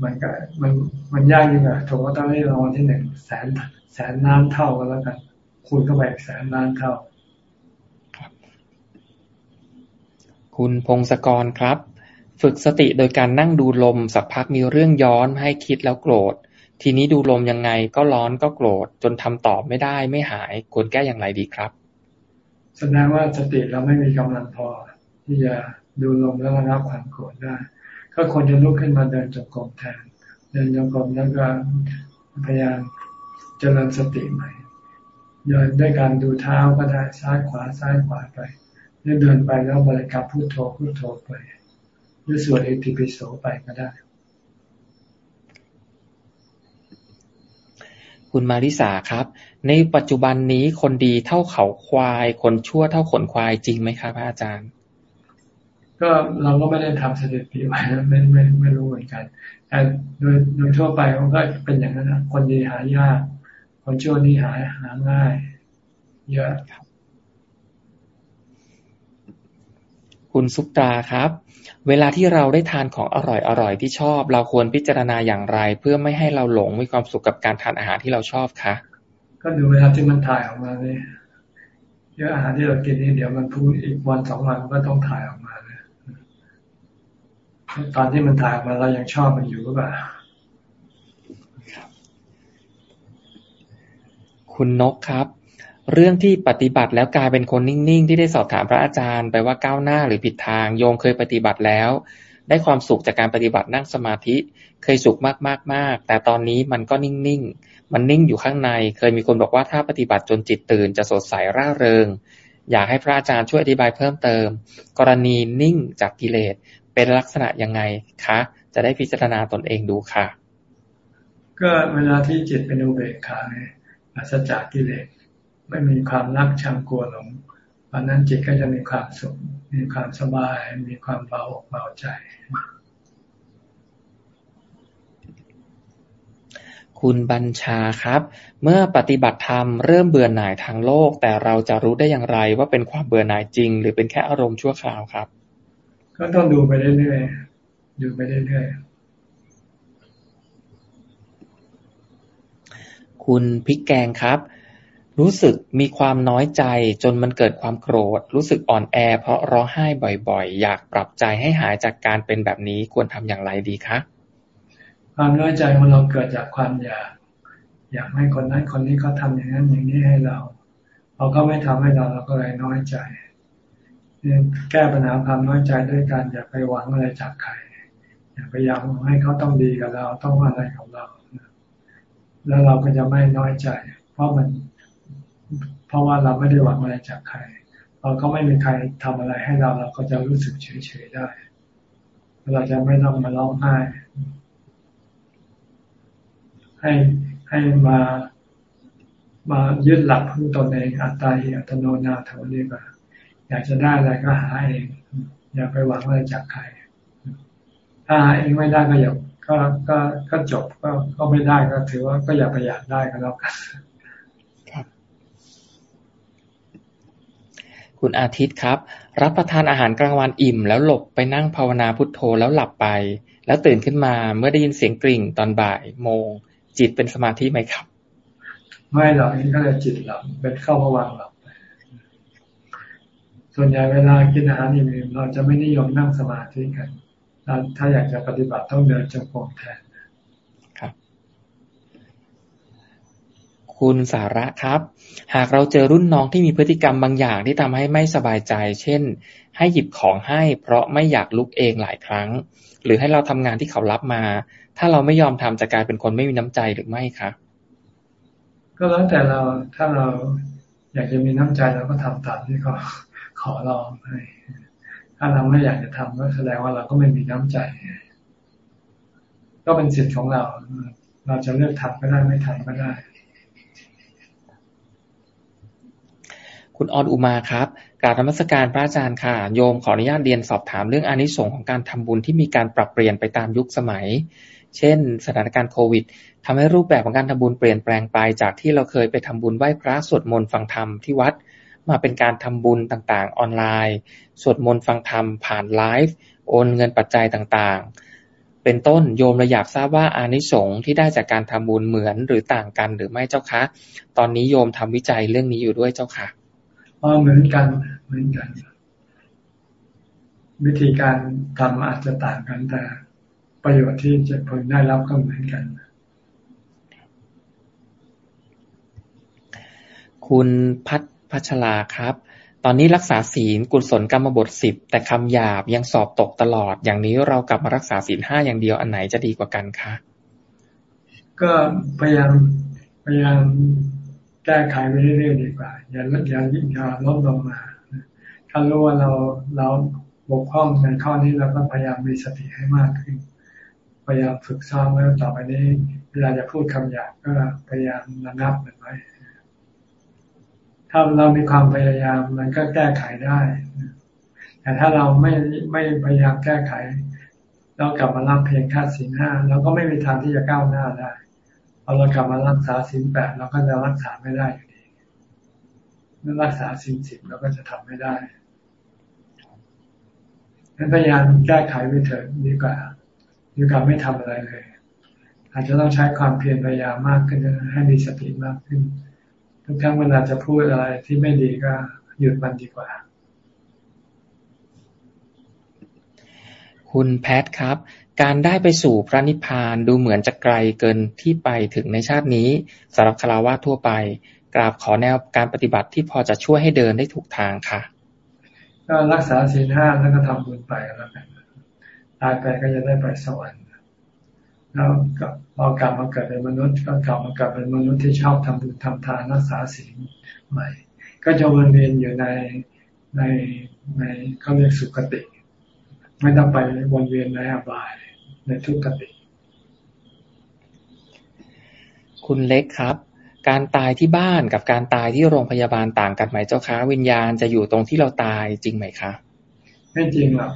มันก็มันมันยากยิ่งกว่าถูกก็ต้องเรียกรางวัลที่หนึ่งแสนแสนล้านเท่ากันแล้วกันคูณเข้าไปแสนล้านเท่า คุณพงศกรครับ ฝึกสติโดยการนั่งดูลมสักพักมีเรื่องย้อนให้คิดแล้วโกรธ ทีนี้ดูลมยังไงก็ร้อนก็โกรธ จนทำตอบไม่ได้ไม่หายควรแก้อย่างไรดีครับ แสดงว่าสติเราไม่มีกำลังพอ ที่จะดูลมแล้วระงับความโกรธได้ ก็ควรจะลุกขึ้นมาเดินจงกรมแทน เดินจงกรมแล้วก็พยายามเจริญสติใหม่เดินด้วยการดูเท้าก็ได้ซ้ายขวาซ้ายขวาไปหรือเดินไปแล้วบริกรรมพุทโธพุทโธไปหรือสวดอิติปิโสไปก็ได้ คุณมาริสาครับ ในปัจจุบันนี้คนดีเท่าเขาควาย คนชั่วเท่าขนควายจริงไหมครับอาจารย์ ก็เราก็ไม่ได้ทำสถิติไว้ไม่ไม่ไม่รู้เหมือนกัน แต่โดยโดยทั่วไปมันก็เป็นอย่างนั้นนะคนดีหายาก คนชั่วนี่หาหาง่าย เยอะ คุณซุปตาครับ เวลาที่เราได้ทานของอร่อยอร่อยที่ชอบ เราควรพิจารณาอย่างไร เพื่อไม่ให้เราหลงมีความสุขกับการทานอาหารที่เราชอบคะก็ดูเวลาที่มันถ่ายออกมาเนี่ยเยอะอาหารที่เรากินนี่เดี๋ยวมันพูดอีกวันสองวันก็ต้องถ่ายออกมาเลยตอนที่มันถ่ายออกมาเรายังชอบมันอยู่หรือเปล่าคุณนกครับ เรื่องที่ปฏิบัติแล้วกลายเป็นคนนิ่งๆ ที่ได้สอบถามพระอาจารย์ ไปว่าก้าวหน้าหรือผิดทางโยมเคยปฏิบัติแล้ว ได้ความสุขจากการปฏิบัตินั่งสมาธิเคยสุขมากๆ ๆ แต่ตอนนี้มันก็นิ่งๆ มันนิ่งอยู่ข้างใน เคยมีคนบอกว่าถ้าปฏิบัติจนจิตตื่นจะสดใสร่าเริง อยากให้พระอาจารย์ช่วยอธิบายเพิ่มเติม กรณีนิ่งจากกิเลสเป็นลักษณะยังไงคะ จะได้พิจารณาตนเองดูค่ะ ก็เวลาที่จิตเป็นอุเบกขาเนี่ยอัศจากกิเลส ไม่มีความรักชังกลัวหลงตอนนั้นจิตก็จะมีความสุข มีความสบาย มีความเบาอกเบาใจ คุณบัญชาครับ เมื่อปฏิบัติธรรมเริ่มเบื่อหน่ายทางโลก แต่เราจะรู้ได้อย่างไรว่าเป็นความเบื่อหน่ายจริง หรือเป็นแค่อารมณ์ชั่วคราวครับ ก็ต้องดูไปเรื่อยๆดูไปเรื่อยๆคุณพิกแกงครับ รู้สึกมีความน้อยใจจนมันเกิดความโกรธ รู้สึกอ่อนแอ เพราะร้องไห้บ่อยๆ อยากปรับใจให้หายจากการเป็นแบบนี้ควรทำอย่างไรดีคะความน้อยใจของเราเกิดจากความอยาก อยากให้คนนั้นคนนี้เขาทาอย่างนั้นอย่างนี้ให้เราเราก็ไม่ทำให้เราเราก็เลยน้อยใจแก้ปัญหาความน้อยใจด้วยการอย่าไปหวังอะไรจากใครอย่าพยายามให้เขาต้องดีกับเราต้องอะไรของเราแล้วเราก็จะไม่น้อยใจ เพราะมัน เพราะว่าเราไม่ได้หวังอะไรจากใครเราก็ไม่มีใครทำอะไรให้เราเราก็จะรู้สึกเฉยๆได้ เราจะไม่ต้องมาร้องไห้ ให้ให้มามายึดหลักพึ่งตนเองอัตตาหิอัตโนนาเถาดีกว่าอยากจะได้อะไรก็หาเอง อย่าไปหวังอะไรจากใคร ถ้าหาเองไม่ได้ก็อย่าก็ก็ก็จบก็ก็ไม่ได้ก็ถือว่าก็อย่าไปอยากได้ก็แล้วกัน คุณอาทิตย์ครับ รับประทานอาหารกลางวันอิ่ม แล้วหลบไปนั่งภาวนาพุทโธแล้วหลับไป แล้วตื่นขึ้นมาเมื่อได้ยินเสียงกริ่งตอนบ่ายโมง จิตเป็นสมาธิไหมครับ ไม่หรอกนี่ก็เลยจิตหลับเป็นเข้าพวังหลับส่วนใหญ่เวลากินอาหารอิ่มเราจะไม่นิยมนั่งสมาธิกันถ้าอยากจะปฏิบัติต้องเดินจงกรมแทนครับ คุณสาระครับ หากเราเจอรุ่นน้องที่มีพฤติกรรมบางอย่างที่ทำให้ไม่สบายใจ เช่น ให้หยิบของให้ เพราะไม่อยากลุกเองหลายครั้ง หรือให้เราทำงานที่เขารับมา ถ้าเราไม่ยอมทำจะกลายเป็นคนไม่มีน้ำใจหรือไม่คะก็แล้วแต่เราถ้าเราอยากจะมีน้ำใจเราก็ทำตามที่เขาขอราให้ถ้าเราไม่อยากจะทำก็แสดงว่าเราก็ไม่มีน้ำใจ ก็เป็นสิทธิ์ของเรา เราจะเลือกทำก็ได้ไม่ทำก็ได้ คุณออนอุมาครับกราบธรรมสการพระอาจารย์ค่ะ โยมขออนุญาตเรียนสอบถามเรื่องอนิสงส์ของการทำบุญที่มีการปรับเปลี่ยนไปตามยุคสมัย เช่น สถานการณ์โควิดทำให้รูปแบบของการทำบุญเปลี่ยนแปลงไปจากที่เราเคยไปทำบุญไหว้พระสวดมนต์ฟังธรรมที่วัด มาเป็นการทำบุญต่างๆ ออนไลน์ สวดมนต์ฟังธรรมผ่านไลฟ์โอนเงินปัจจัยต่างๆ เป็นต้นโยมเราอยากทราบว่าอานิสงส์ที่ได้จากการทำบุญเหมือนหรือต่างกันหรือไม่เจ้าคะ ตอนนี้โยมทำวิจัยเรื่องนี้อยู่ด้วยเจ้าค่ะ อ๋อเหมือนกันเหมือนกัน วิธีการทำอาจจะต่างกันแต่ประโยชน์ที่จะพึงได้รับก็เหมือนกัน คุณพัฒพัชราครับ ตอนนี้รักษาศีลกุศลกรรมบทสิบแต่คำหยาบยังสอบตกตลอด อย่างนี้เรากลับมารักษาศีลห้าอย่างเดียวอันไหนจะดีกว่ากันคะก็พยายามพยายาม แก้ไขไปเรื่อยๆดีกว่า อย่าลดอย่าอย่าลดลงมา ถ้ารู้ว่าเราเราบกพร่องในข้อนี้เราก็พยายามมีสติให้มากขึ้น พยายามฝึกซ้อมแล้วต่อไปนี้ เวลาจะพูดคำหยาบก็พยายามระงับมันไว้ถ้าเรามีความพยายามมันก็แก้ไขได้ แต่ถ้าเราไม่ไม่พยายามแก้ไข เรากลับมารับเพียงแค่สินห้าเราก็ไม่มีทางที่จะก้าวหน้าได้ พอเรากลับมารักษาสินแปดเราก็จะรักษาไม่ได้อยู่ดีเมื่อรักษาสินสิบเราก็จะทำไม่ได้นั้นพยายามแก้ไขไปเถิดดีกว่าดีกว่าไม่ทำอะไรเลย อาจจะต้องใช้ความเพียรพยายามมากขึ้นให้มีสติมากขึ้น ทุกครั้งเวลาจะพูดอะไรที่ไม่ดีก็หยุดมันดีกว่า คุณแพทครับ การได้ไปสู่พระนิพพานดูเหมือนจะไกลเกินที่ไปถึงในชาตินี้สำหรับคารวะทั่วไป กราบขอแนวการปฏิบัติที่พอจะช่วยให้เดินได้ถูกทางค่ะ ก็รักษาศีลห้าแล้วก็ทำบุญไปแล้วกันตายไปก็จะได้ไปสวรรค์แล้วพอกลับมาเกิดเป็นมนุษย์ ก็กลับมาเกิดเป็นมนุษย์ที่ชอบทำบุญทำทานรักษาศีลใหม่ ก็จะวนเวียนอยู่ในในในเขาเรียกสุคติ ไม่ต้องไปวนเวียนในอบายในทุกขติ คุณเล็กครับ การตายที่บ้านกับการตายที่โรงพยาบาลต่างกันไหมเจ้าคะวิญญาณจะอยู่ตรงที่เราตายจริงไหมคะไม่จริงหรอก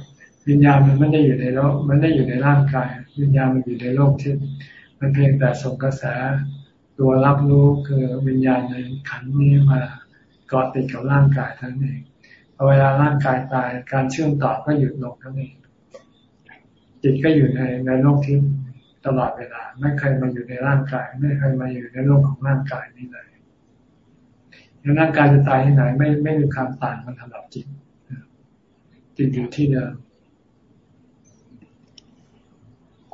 วิญญาณมันไม่ได้อยู่ในโลกมันได้อยู่ในร่างกาย วิญญาณมันอยู่ในโลกที่มันเพียงแต่ส่งกระแสตัวรับรู้คือวิญญาณในขันนี้มาเกาะติดกับร่างกายทั้งเอง พอเวลาร่างกายตาย การเชื่อมต่อก็หยุดลงทั้งเองจิตก็อยู่ในในโลกที่ตลอดเวลา ไม่เคยมาอยู่ในร่างกาย ไม่เคยมาอยู่ในโลกของร่างกายนี้เลยร่างกายจะตายที่ไหน ไม่ไม่มีความต่างมันสำหรับจิตจิตอยู่ที่เดิม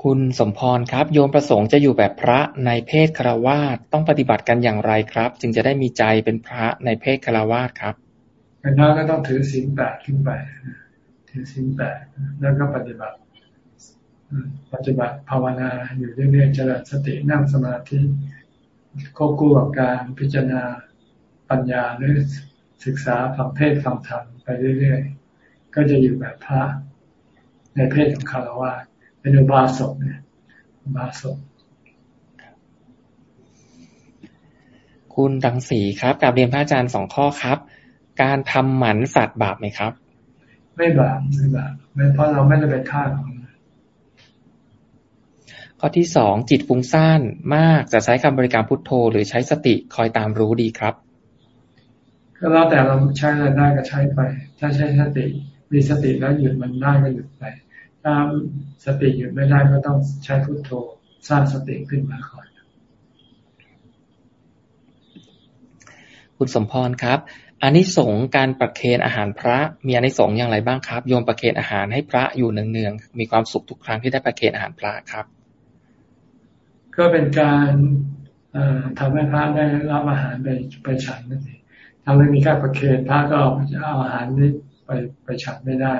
คุณสมพรครับ โยมประสงค์จะอยู่แบบพระในเพศคารวาสต้องปฏิบัติกันอย่างไรครับ จึงจะได้มีใจเป็นพระในเพศคารวาสครับ ป็นพระก็ต้องถือศีลแปดขึ้นไป ถือศีลแปดแล้วก็ปฏิบัติปฏิบัติภาวนาอยู่เรื่อยๆเจริญสตินั่งสมาธิควบคู่กับการพิจารณาปัญญาหรือศึกษาฟังเทศฟังธรรมไปเรื่อยๆ ก็จะอยู่แบบพระในเพศของคารวะเป็นอุบาสกเนี่ยอุบาสกคุณดังสีครับกับเรียนพระอาจารย์สองข้อครับ การทำหมันสัตว์บาปไหมครับ ไม่บาปไม่บาปไม่เพราะเราไม่ได้ไปฆ่าของข้อที่สองจิตฟุ้งซ่านมากจะใช้คำบริการพุทโธ หรือใช้สติคอยตามรู้ดีครับ ก็แล้วแต่เราใช้อะไรได้ก็ใช้ไป ถ้าใช้สติมีสติแล้วหยุดมันได้ก็หยุดไป ถ้าสติหยุดไม่ได้ก็ต้องใช้พุทโธสร้างสติขึ้นมาก่อนคุณสมพรครับ อานิสงส์การประเคนอาหารพระมีอานิสงส์อย่างไรบ้างครับ โยมประเคนอาหารให้พระอยู่เนืองๆมีความสุขทุกครั้งที่ได้ประเคนอาหารพระครับ ก็เป็นการทำให้พระได้รับอาหารไปไปฉันนั่นเองถ้าไม่มีการประเคนพระก็เอาอาหารนี้ไปไปฉันไม่ได้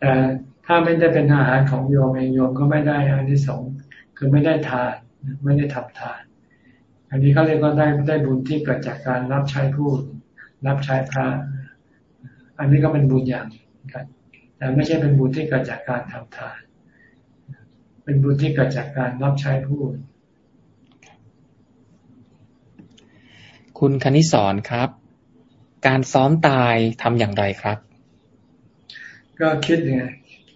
แต่ถ้าไม่ได้เป็นอาหารของโยมเองโยมก็ไม่ได้อานิสงส์คือไม่ได้ทานไม่ได้ทำทาน อันนี้เขาเรียกว่าได้ได้บุญที่เกิดจากการรับใช้ผู้ รับใช้พระ อันนี้ก็เป็นบุญอย่างกันแต่ไม่ใช่เป็นบุญที่เกิดจากการทำทาน เป็นบุญที่เกิดจากการรับใช้ผู้คุณคณิสอนครับ การซ้อมตายทำอย่างไรครับ ก็คิดไง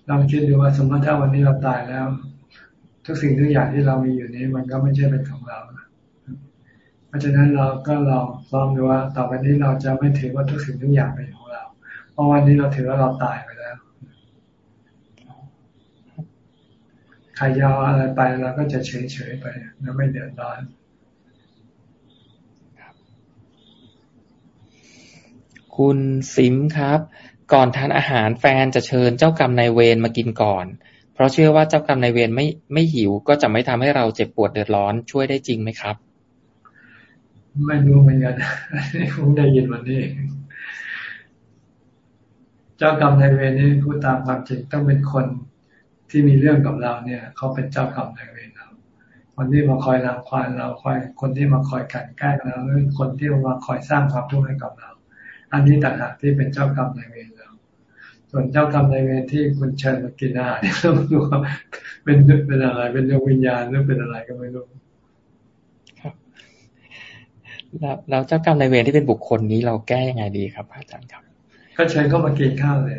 ลองคิดดูว่าสมมติถ้าวันนี้เราตายแล้ว ทุกสิ่งทุกอย่างที่เรามีอยู่นี้ มันก็ไม่ใช่เป็นของเรา เพราะฉะนั้นเราก็ลองลองดูว่าต่อไปนี้เราจะไม่ถือว่าทุกสิ่งทุกอย่างเป็นของเรา เพราะวันนี้เราถือว่าเราตายไปแล้วใครยาวอะไรไปเราก็จะเฉยเฉยไปแล้วไม่เดือดร้อนคุณซิมครับ ก่อนทานอาหารแฟนจะเชิญเจ้ากรรมนายเวรมากินก่อน เพราะเชื่อว่าเจ้ากรรมนายเวรไม่ไม่หิวก็จะไม่ทำให้เราเจ็บปวดเดือดร้อนช่วยได้จริงไหมครับ ไม่รู้เหมือนกันผมได้ยินวันนี้เจ้ากรรมนายเวรนี่พูดตามความจริงต้องเป็นคนที่มีเรื่องกับเราเนี่ย เขาเป็นเจ้ากรรมนายเวรเราคนที่มาคอยรังควานเราคอยคนที่มาคอยกันแกล้งเราหรือคนที่มาคอยสร้างความทุกข์ให้กับเรา อันนี้ต่างหากที่เป็นเจ้ากรรมนายเวรเราส่วนเจ้ากรรมนายเวรที่คุณเชิญมากินอาหารเราไม่รู้ว่าเป็นเป็นอะไรเป็นดวงวิญญาณหรือเป็นอะไรก็ไม่รู้ แล้วแล้วเจ้ากรรมนายเวรที่เป็นบุคคลนี้เราแก้ยังไงดีครับอาจารย์ครับ ก็เชิญเข้ามากินข้าวเลย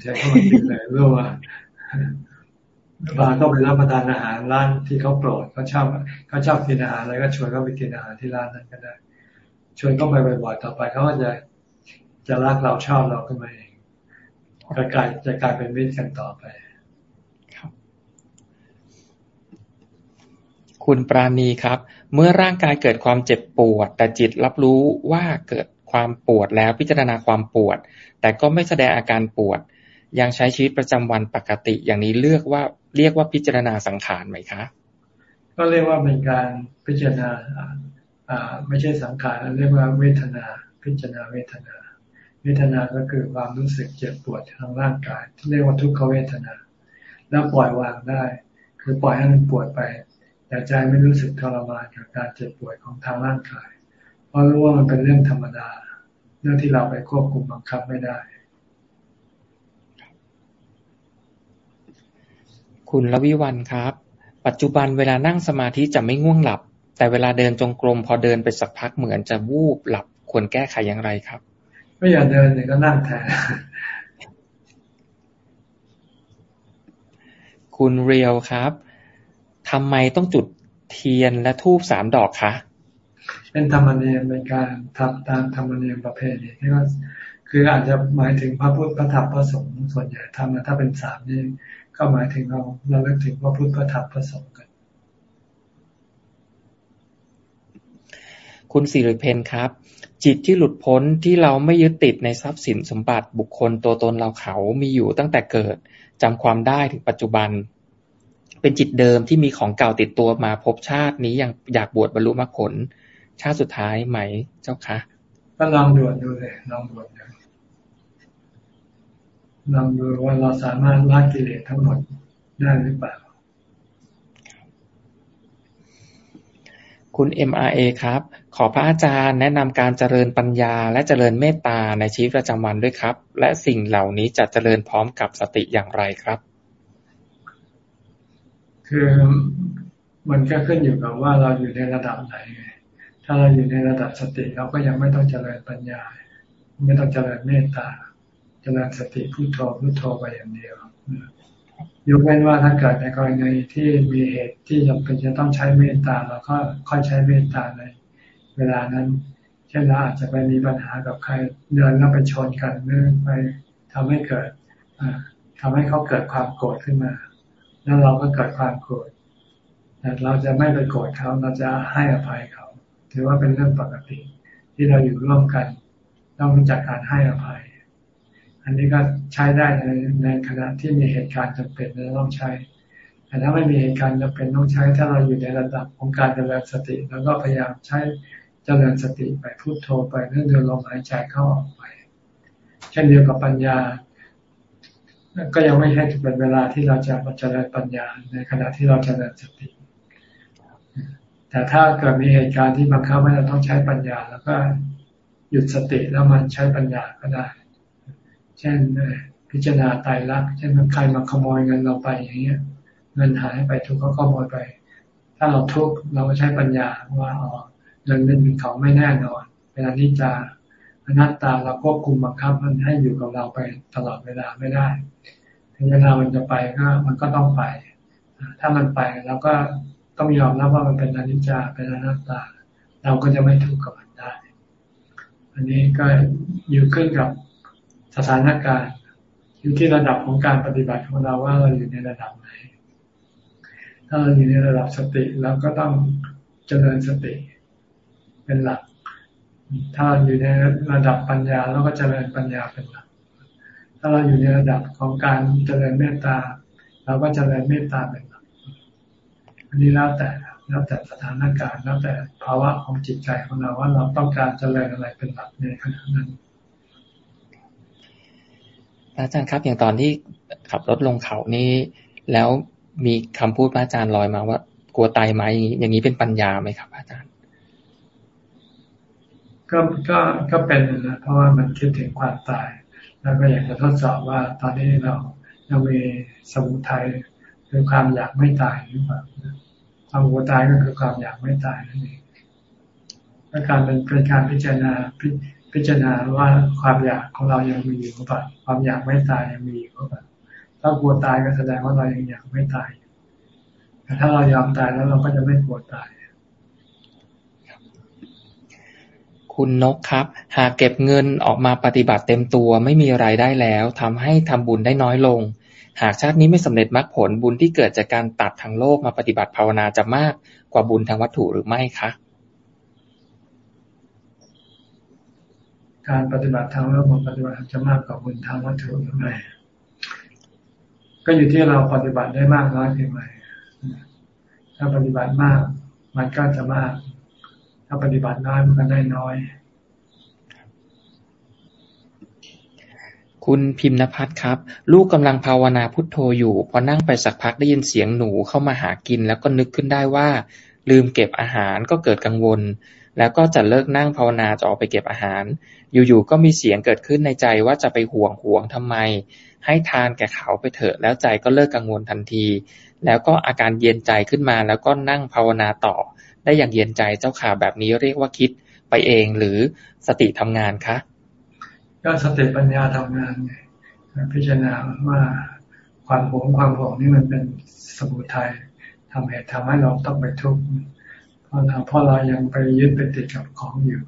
เชิญเข้ามากินเลยรู้ว่าพาเข้าไปรับประทานอาหารร้านที่เขาโปรดเขาชอบเขาชอบกินอาหารอะไรก็ชวนเขาไปกินอาหารที่ร้านนั้นก็ได้ชวนเข้าไปบ่อยๆต่อไปเขาก็จะจะรักเราชอบเราขึ้นมาเองก็กลายจะกลายเป็นมิตรกันต่อไปครับ คุณปราณีครับ เมื่อร่างกายเกิดความเจ็บปวด แต่จิตรับรู้ว่าเกิดความปวดแล้วพิจารณาความปวด แต่ก็ไม่แสดงอาการปวด ยังใช้ชีวิตประจำวันปกติอย่างนี้เลือกว่าเรียกว่าพิจารณาสังขารไหมคะ ก็เรียกว่าเป็นการพิจารณาอ่าไม่ใช่สังขารเรียกว่าเวทนา พิจารณาเวทนา เวทนาก็คือความรู้สึกเจ็บปวดทางร่างกาย ที่เรียกว่าทุกขเวทนา แล้วปล่อยวางได้ คือปล่อยให้มันปวดไป แต่ใจไม่รู้สึกทรมานกับการเจ็บปวดของทางร่างกาย เพราะรู้ว่ามันเป็นเรื่องธรรมดา เรื่องที่เราไปควบคุมบังคับไม่ได้ คุณลวิวันครับ ปัจจุบันเวลานั่งสมาธิจะไม่ง่วงหลับ แต่เวลาเดินจงกรมพอเดินไปสักพักเหมือนจะวูบหลับควรแก้ไขอย่างไรครับไม่อยากเดินเนี่ยก็นั่งแทนคุณเรียวครับ ทำไมต้องจุดเทียนและทูบสามดอกคะเป็นธรรมเนียมในการทำตามธรรมเนียมประเพณีที่ว่าคืออาจจะหมายถึงพระพุทธพระธรรมพระสงฆ์ส่วนใหญ่ทำนะถ้าเป็นสามนี่ก็หมายถึงเราเราเลิกถึงพระพุทธพระธรรมพระสงฆ์กัน คุณสิริเพนครับ จิตที่หลุดพ้นที่เราไม่ยึดติดในทรัพย์สินสมบัติบุคคลตัวตนเราเขามีอยู่ตั้งแต่เกิดจำความได้ถึงปัจจุบัน เป็นจิตเดิมที่มีของเก่าติดตัวมาพบชาตินี้ยังอยากบวชบรรลุมรรคผล ชาติสุดท้ายไหมเจ้าคะก็ลองดูดูเลยลองดูลองดูว่าเราสามารถละกิเลสทั้งหมดได้หรือเปล่า คุณ MRA ครับ ขอพระอาจารย์แนะนำการเจริญปัญญาและเจริญเมตตาในชีวิตประจำวันด้วยครับ และสิ่งเหล่านี้จะเจริญพร้อมกับสติอย่างไรครับ คือมันก็ขึ้นอยู่กับว่าเราอยู่ในระดับไหน ถ้าเราอยู่ในระดับสติเราก็ยังไม่ต้องเจริญปัญญา ไม่ต้องเจริญเมตตา เจริญสติพุโทโธพุโทโธไปอย่างเดียวยกเว้นว่าถ้าเกิดในกรณีที่มีเหตุที่จำเป็นจะต้องใช้เมตตาเราก็ค่อยใช้เมตตาในเวลานั้น เช่นเราอาจจะไปมีปัญหากับใครเดินแล้วไปชนกันหรือไปทำให้เกิดทำให้เขาเกิดความโกรธขึ้นมา แล้วเราก็เกิดความโกรธแต่เราจะไม่ไปโกรธเขาเราจะให้อภัยเขา ถือว่าเป็นเรื่องปกติ ที่เราอยู่ร่วมกันต้องรู้จักการให้อภัย อันนี้ก็ใช้ได้ในในขณะที่มีเหตุการณ์จำเป็นเราต้องใช้ แต่ถ้าไม่มีเหตุการณ์จำเป็นต้องใช้ ถ้าเราอยู่ในระดับของการเจริญสติ แล้วก็พยายามใช้เจริญสติไปพูดโทรไปเรื่องเดินลมหายใจเข้าออกไป เช่นเดียวกับปัญญา ก็ยังไม่ใช่เป็นเวลาที่เราจะมาเจริญปัญญาในขณะที่เราเจริญสติแต่ถ้าเกิดมีเหตุการณ์ที่บังคับให้เราต้องใช้ปัญญา แล้วก็หยุดสติแล้วมันใช้ปัญญาก็ได้ เช่นพิจารณาตายรักเช่นมันใครมาขโมยเงินเราไปอย่างเงี้ย เงินหายไปถูกเขาขโมยไป ถ้าเราทุกข์เราก็ใช้ปัญญาว่าอ๋อเงินเป็นของไม่แน่นอนเป็นอนิจจา อนัตตาเราควบคุมบังคับมันให้อยู่กับเราไปตลอดเวลาไม่ได้ ถึงเวลามันจะไปก็มันก็ต้องไป ถ้ามันไปเราก็ต้องยอมรับว่ามันเป็นอนิจจาเป็นอนัตตา เราก็จะไม่ทุกข์กับมันได้ อันนี้ก็อยู่ขึ้นกับสถานการณ์ อยู่ที่ระดับของการปฏิบัติของเราว่าเราอยู่ในระดับไหน ถ้าเราอยู่ในระดับสติเราก็ต้องเจริญสติ เป็นหลัก ถ้าเราอยู่ในระดับปัญญาเราก็จเจริญปัญญาเป็นหลัก ถ้าเราอยู่ในระดับของการเจริญเมตตาเราก็เจริญเมตตาเป็นหลัก อันนี้แล้วแต่แล้วแต่สถานการณ์แล้วแต่ภาวะของจิตใจของเราว่าเราต้องการจะเริญอะไรเป็นหลักในขณะนั้นอาจารย์ครับ อย่างตอนที่ขับรถลงเขานี่แล้วมีคำพูดพระอาจารย์ลอยมาว่ากลัวตายไหมอย่างนี้เป็นปัญญาไหมครับ อาจารย์ ก็ก็ก็เป็นนะเพราะว่ามันคิดถึงความตาย แล้วก็อยากจะทดสอบว่าตอนนี้เราเรามีสมุทัยคือความอยากไม่ตายหรือเปล่าความกลัวตายก็คือความอยากไม่ตายนั่นเองและการเป็นเป็นการพิจารณาพพิจารณาว่าความอยากของเรายังมีอยู่หรือเปล่าความอยากไม่ตายยังมีอยู่หรือเปล่าถ้ากลัวตายก็แสดงว่าเรายังอยากไม่ตายแต่ถ้าเรายอมตายแล้วเราก็จะไม่กลัวตาย คุณนกครับ หากเก็บเงินออกมาปฏิบัติเต็มตัวไม่มีรายได้แล้วทำให้ทำบุญได้น้อยลง หากชาตินี้ไม่สำเร็จมรรคผลบุญที่เกิดจากการตัดทางโลกมาปฏิบัติภาวนาจะมากกว่าบุญทางวัตถุหรือไม่คะการปฏิบัติทางโลกมันปฏิบัติจะมากกว่าบุญทางวัตถุหรือไม่ก็อยู่ที่เราปฏิบัติได้มากน้อยเพียงไรถ้าปฏิบัติมาก มันก็จะมาก ถ้าปฏิบัติน้อยมันก็ได้น้อย คุณพิมพ์นภัทรครับ ลูกกำลังภาวนาพุทโธอยู่พอนั่งไปสักพักได้ยินเสียงหนูเข้ามาหากิน แล้วก็นึกขึ้นได้ว่า ลืมเก็บอาหารก็เกิดกังวล แล้วก็จะเลิกนั่งภาวนาจะออกไปเก็บอาหาร อยู่ๆก็มีเสียงเกิดขึ้นในใจว่าจะไปห่วงห่วงทำไม ให้ทานแก่เขาไปเถอะแล้วใจก็เลิกกังวลทันที แล้วก็อาการเย็นใจขึ้นมาแล้วก็นั่งภาวนาต่อ ได้อย่างเย็นใจเจ้าข่าแบบนี้เรียกว่าคิดไปเองหรือสติทำงานคะก็สติปัญญาทำงานไงพิจารณาว่าความหวงความหวงนี่มันเป็นสมุทัยทำเหตุทำให้เราต้องไปทุกข์เพราะเราเพราะเรายังไปยึดไปติดกับของอยู่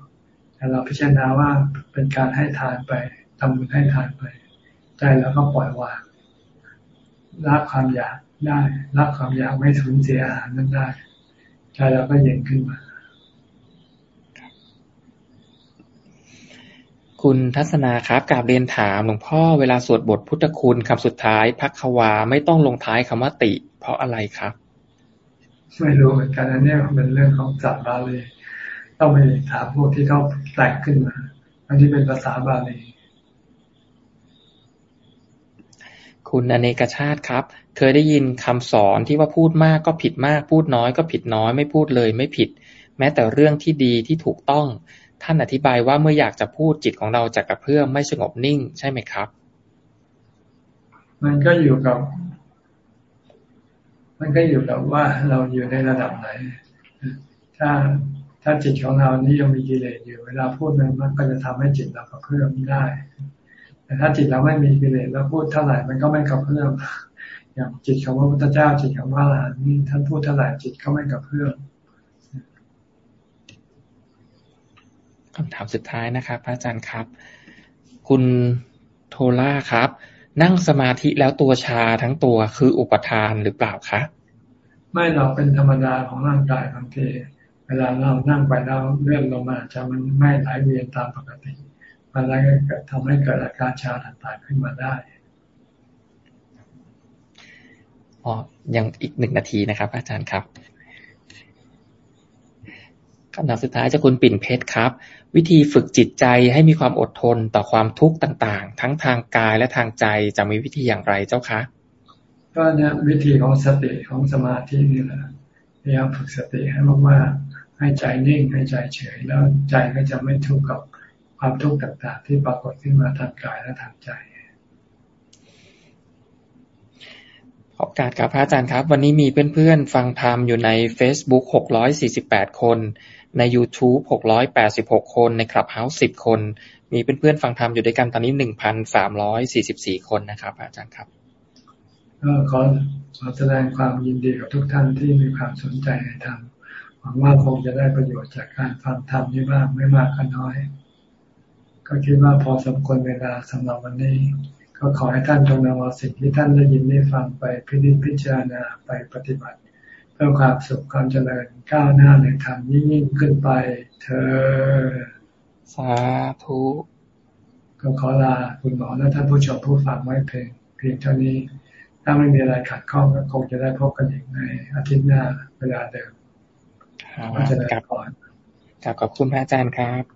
แต่เราพิจารณาว่าเป็นการให้ทานไปทำบุญให้ทานไปใจเราก็ปล่อยวางละความอยากได้ละความอยากไม่สูญเสียอาหารนั้นได้ ใจเราก็เย็นขึ้นมา คุณทัศนาครับกราบเรียนถามหลวงพ่อเวลาสวดบทพุทธคุณคำสุดท้ายพักวาไม่ต้องลงท้ายคำว่าติ เพราะอะไรครับ ไม่รู้เหมือนกันอันนี้เป็นเรื่องของจับบาลีต้องไปถามพวกที่เขาแต่งขึ้นมา อันที่เป็นภาษาบาลีคุณอเนกชาติครับ เคยได้ยินคำสอนที่ว่าพูดมากก็ผิดมาก พูดน้อยก็ผิดน้อย ไม่พูดเลยไม่ผิด แม้แต่เรื่องที่ดีที่ถูกต้อง ท่านอธิบายว่าเมื่ออยากจะพูดจิตของเราจะกระเพื่อมไม่สงบนิ่งใช่ไหมครับ มันก็อยู่กับ มันก็อยู่กับว่าเราอยู่ในระดับไหน ถ้าถ้าจิตของเรานี่ยังมีกิเลสอยู่ เวลาพูดมันมันก็จะทำให้จิตเรากระเพื่อมได้ แต่ถ้าจิตเราไม่มีกิเลสแล้วพูดเท่าไหร่มันก็ไม่กระเพื่อม อย่างจิตของพระพุทธเจ้า จิตของพระอรหันต์นี่ท่านพูดเท่าไหร่จิตก็ไม่กระเพื่อมคำถามสุดท้ายนะครับพระอาจารย์ครับ คุณโทล่าครับ นั่งสมาธิแล้วตัวชาทั้งตัวคืออุปทานหรือเปล่าคะไม่เราเป็นธรรมดาของร่างกายบางทีเวลาเรานั่งไปแล้วเลื่อนลงมาจะมันไม่ไหลเวียนตามปกติมันแล้วก็ทำให้เกิดอาการชาต่างๆขึ้นมาได้ อ๋อ ยังอีกหนึ่งนาทีนะครับ อาจารย์ครับคำถามสุดท้ายจะคุณปิ่นเพชรครับ วิธีฝึกจิตใจให้มีความอดทนต่อความทุกข์ต่างๆ ทั้งทางกายและทางใจจะมีวิธีอย่างไรเจ้าคะ ก็เนี่ยวิธีของสติของสมาธินี่แหละพยายามฝึกสติให้มากๆให้ใจนิ่งให้ใจเฉย แล้วใจก็จะไม่ทุกข์กับความทุกข์ต่างๆ ที่ปรากฏขึ้นมาทางกายและทางใจ ขอบการกับพระอาจารย์ครับ วันนี้มีเพื่อนๆ ฟังธรรมอยู่ใน Facebook 648 คน ใน YouTube 686 คน ในคลับเฮาส์10 คน มีเพื่อนๆ ฟังธรรมอยู่ด้วยกันตอนนี้ 1,344 คนนะครับอาจารย์ครับก็ขอขอแสดงความยินดีกับทุกท่านที่มีความสนใจในธรรมหวังว่าคงจะได้ประโยชน์จากการฟังธรรมนี้มากไม่มากก็น้อย ก็คิดว่าพอสมควรเวลาสำหรับวันนี้ ก็ขอให้ท่านจงนำเอาสิ่งที่ท่านได้ยินได้ฟังไปพิจิตพิจารณาไปปฏิบัติ เพื่อความสุขความเจริญก้าวหน้าในธรรมยิ่งขึ้นไป เธอสาธุก็ขอลาคุณหมอและท่านผู้ชมผู้ฟังไว้เพียงเพียงเท่านี้ ถ้าไม่มีอะไรขัดข้องก็คงจะได้พบกันอีกในอาทิตย์หน้าเวลาเดิมก็จะได้ก่อนขอบคุณพระอาจารย์ครับ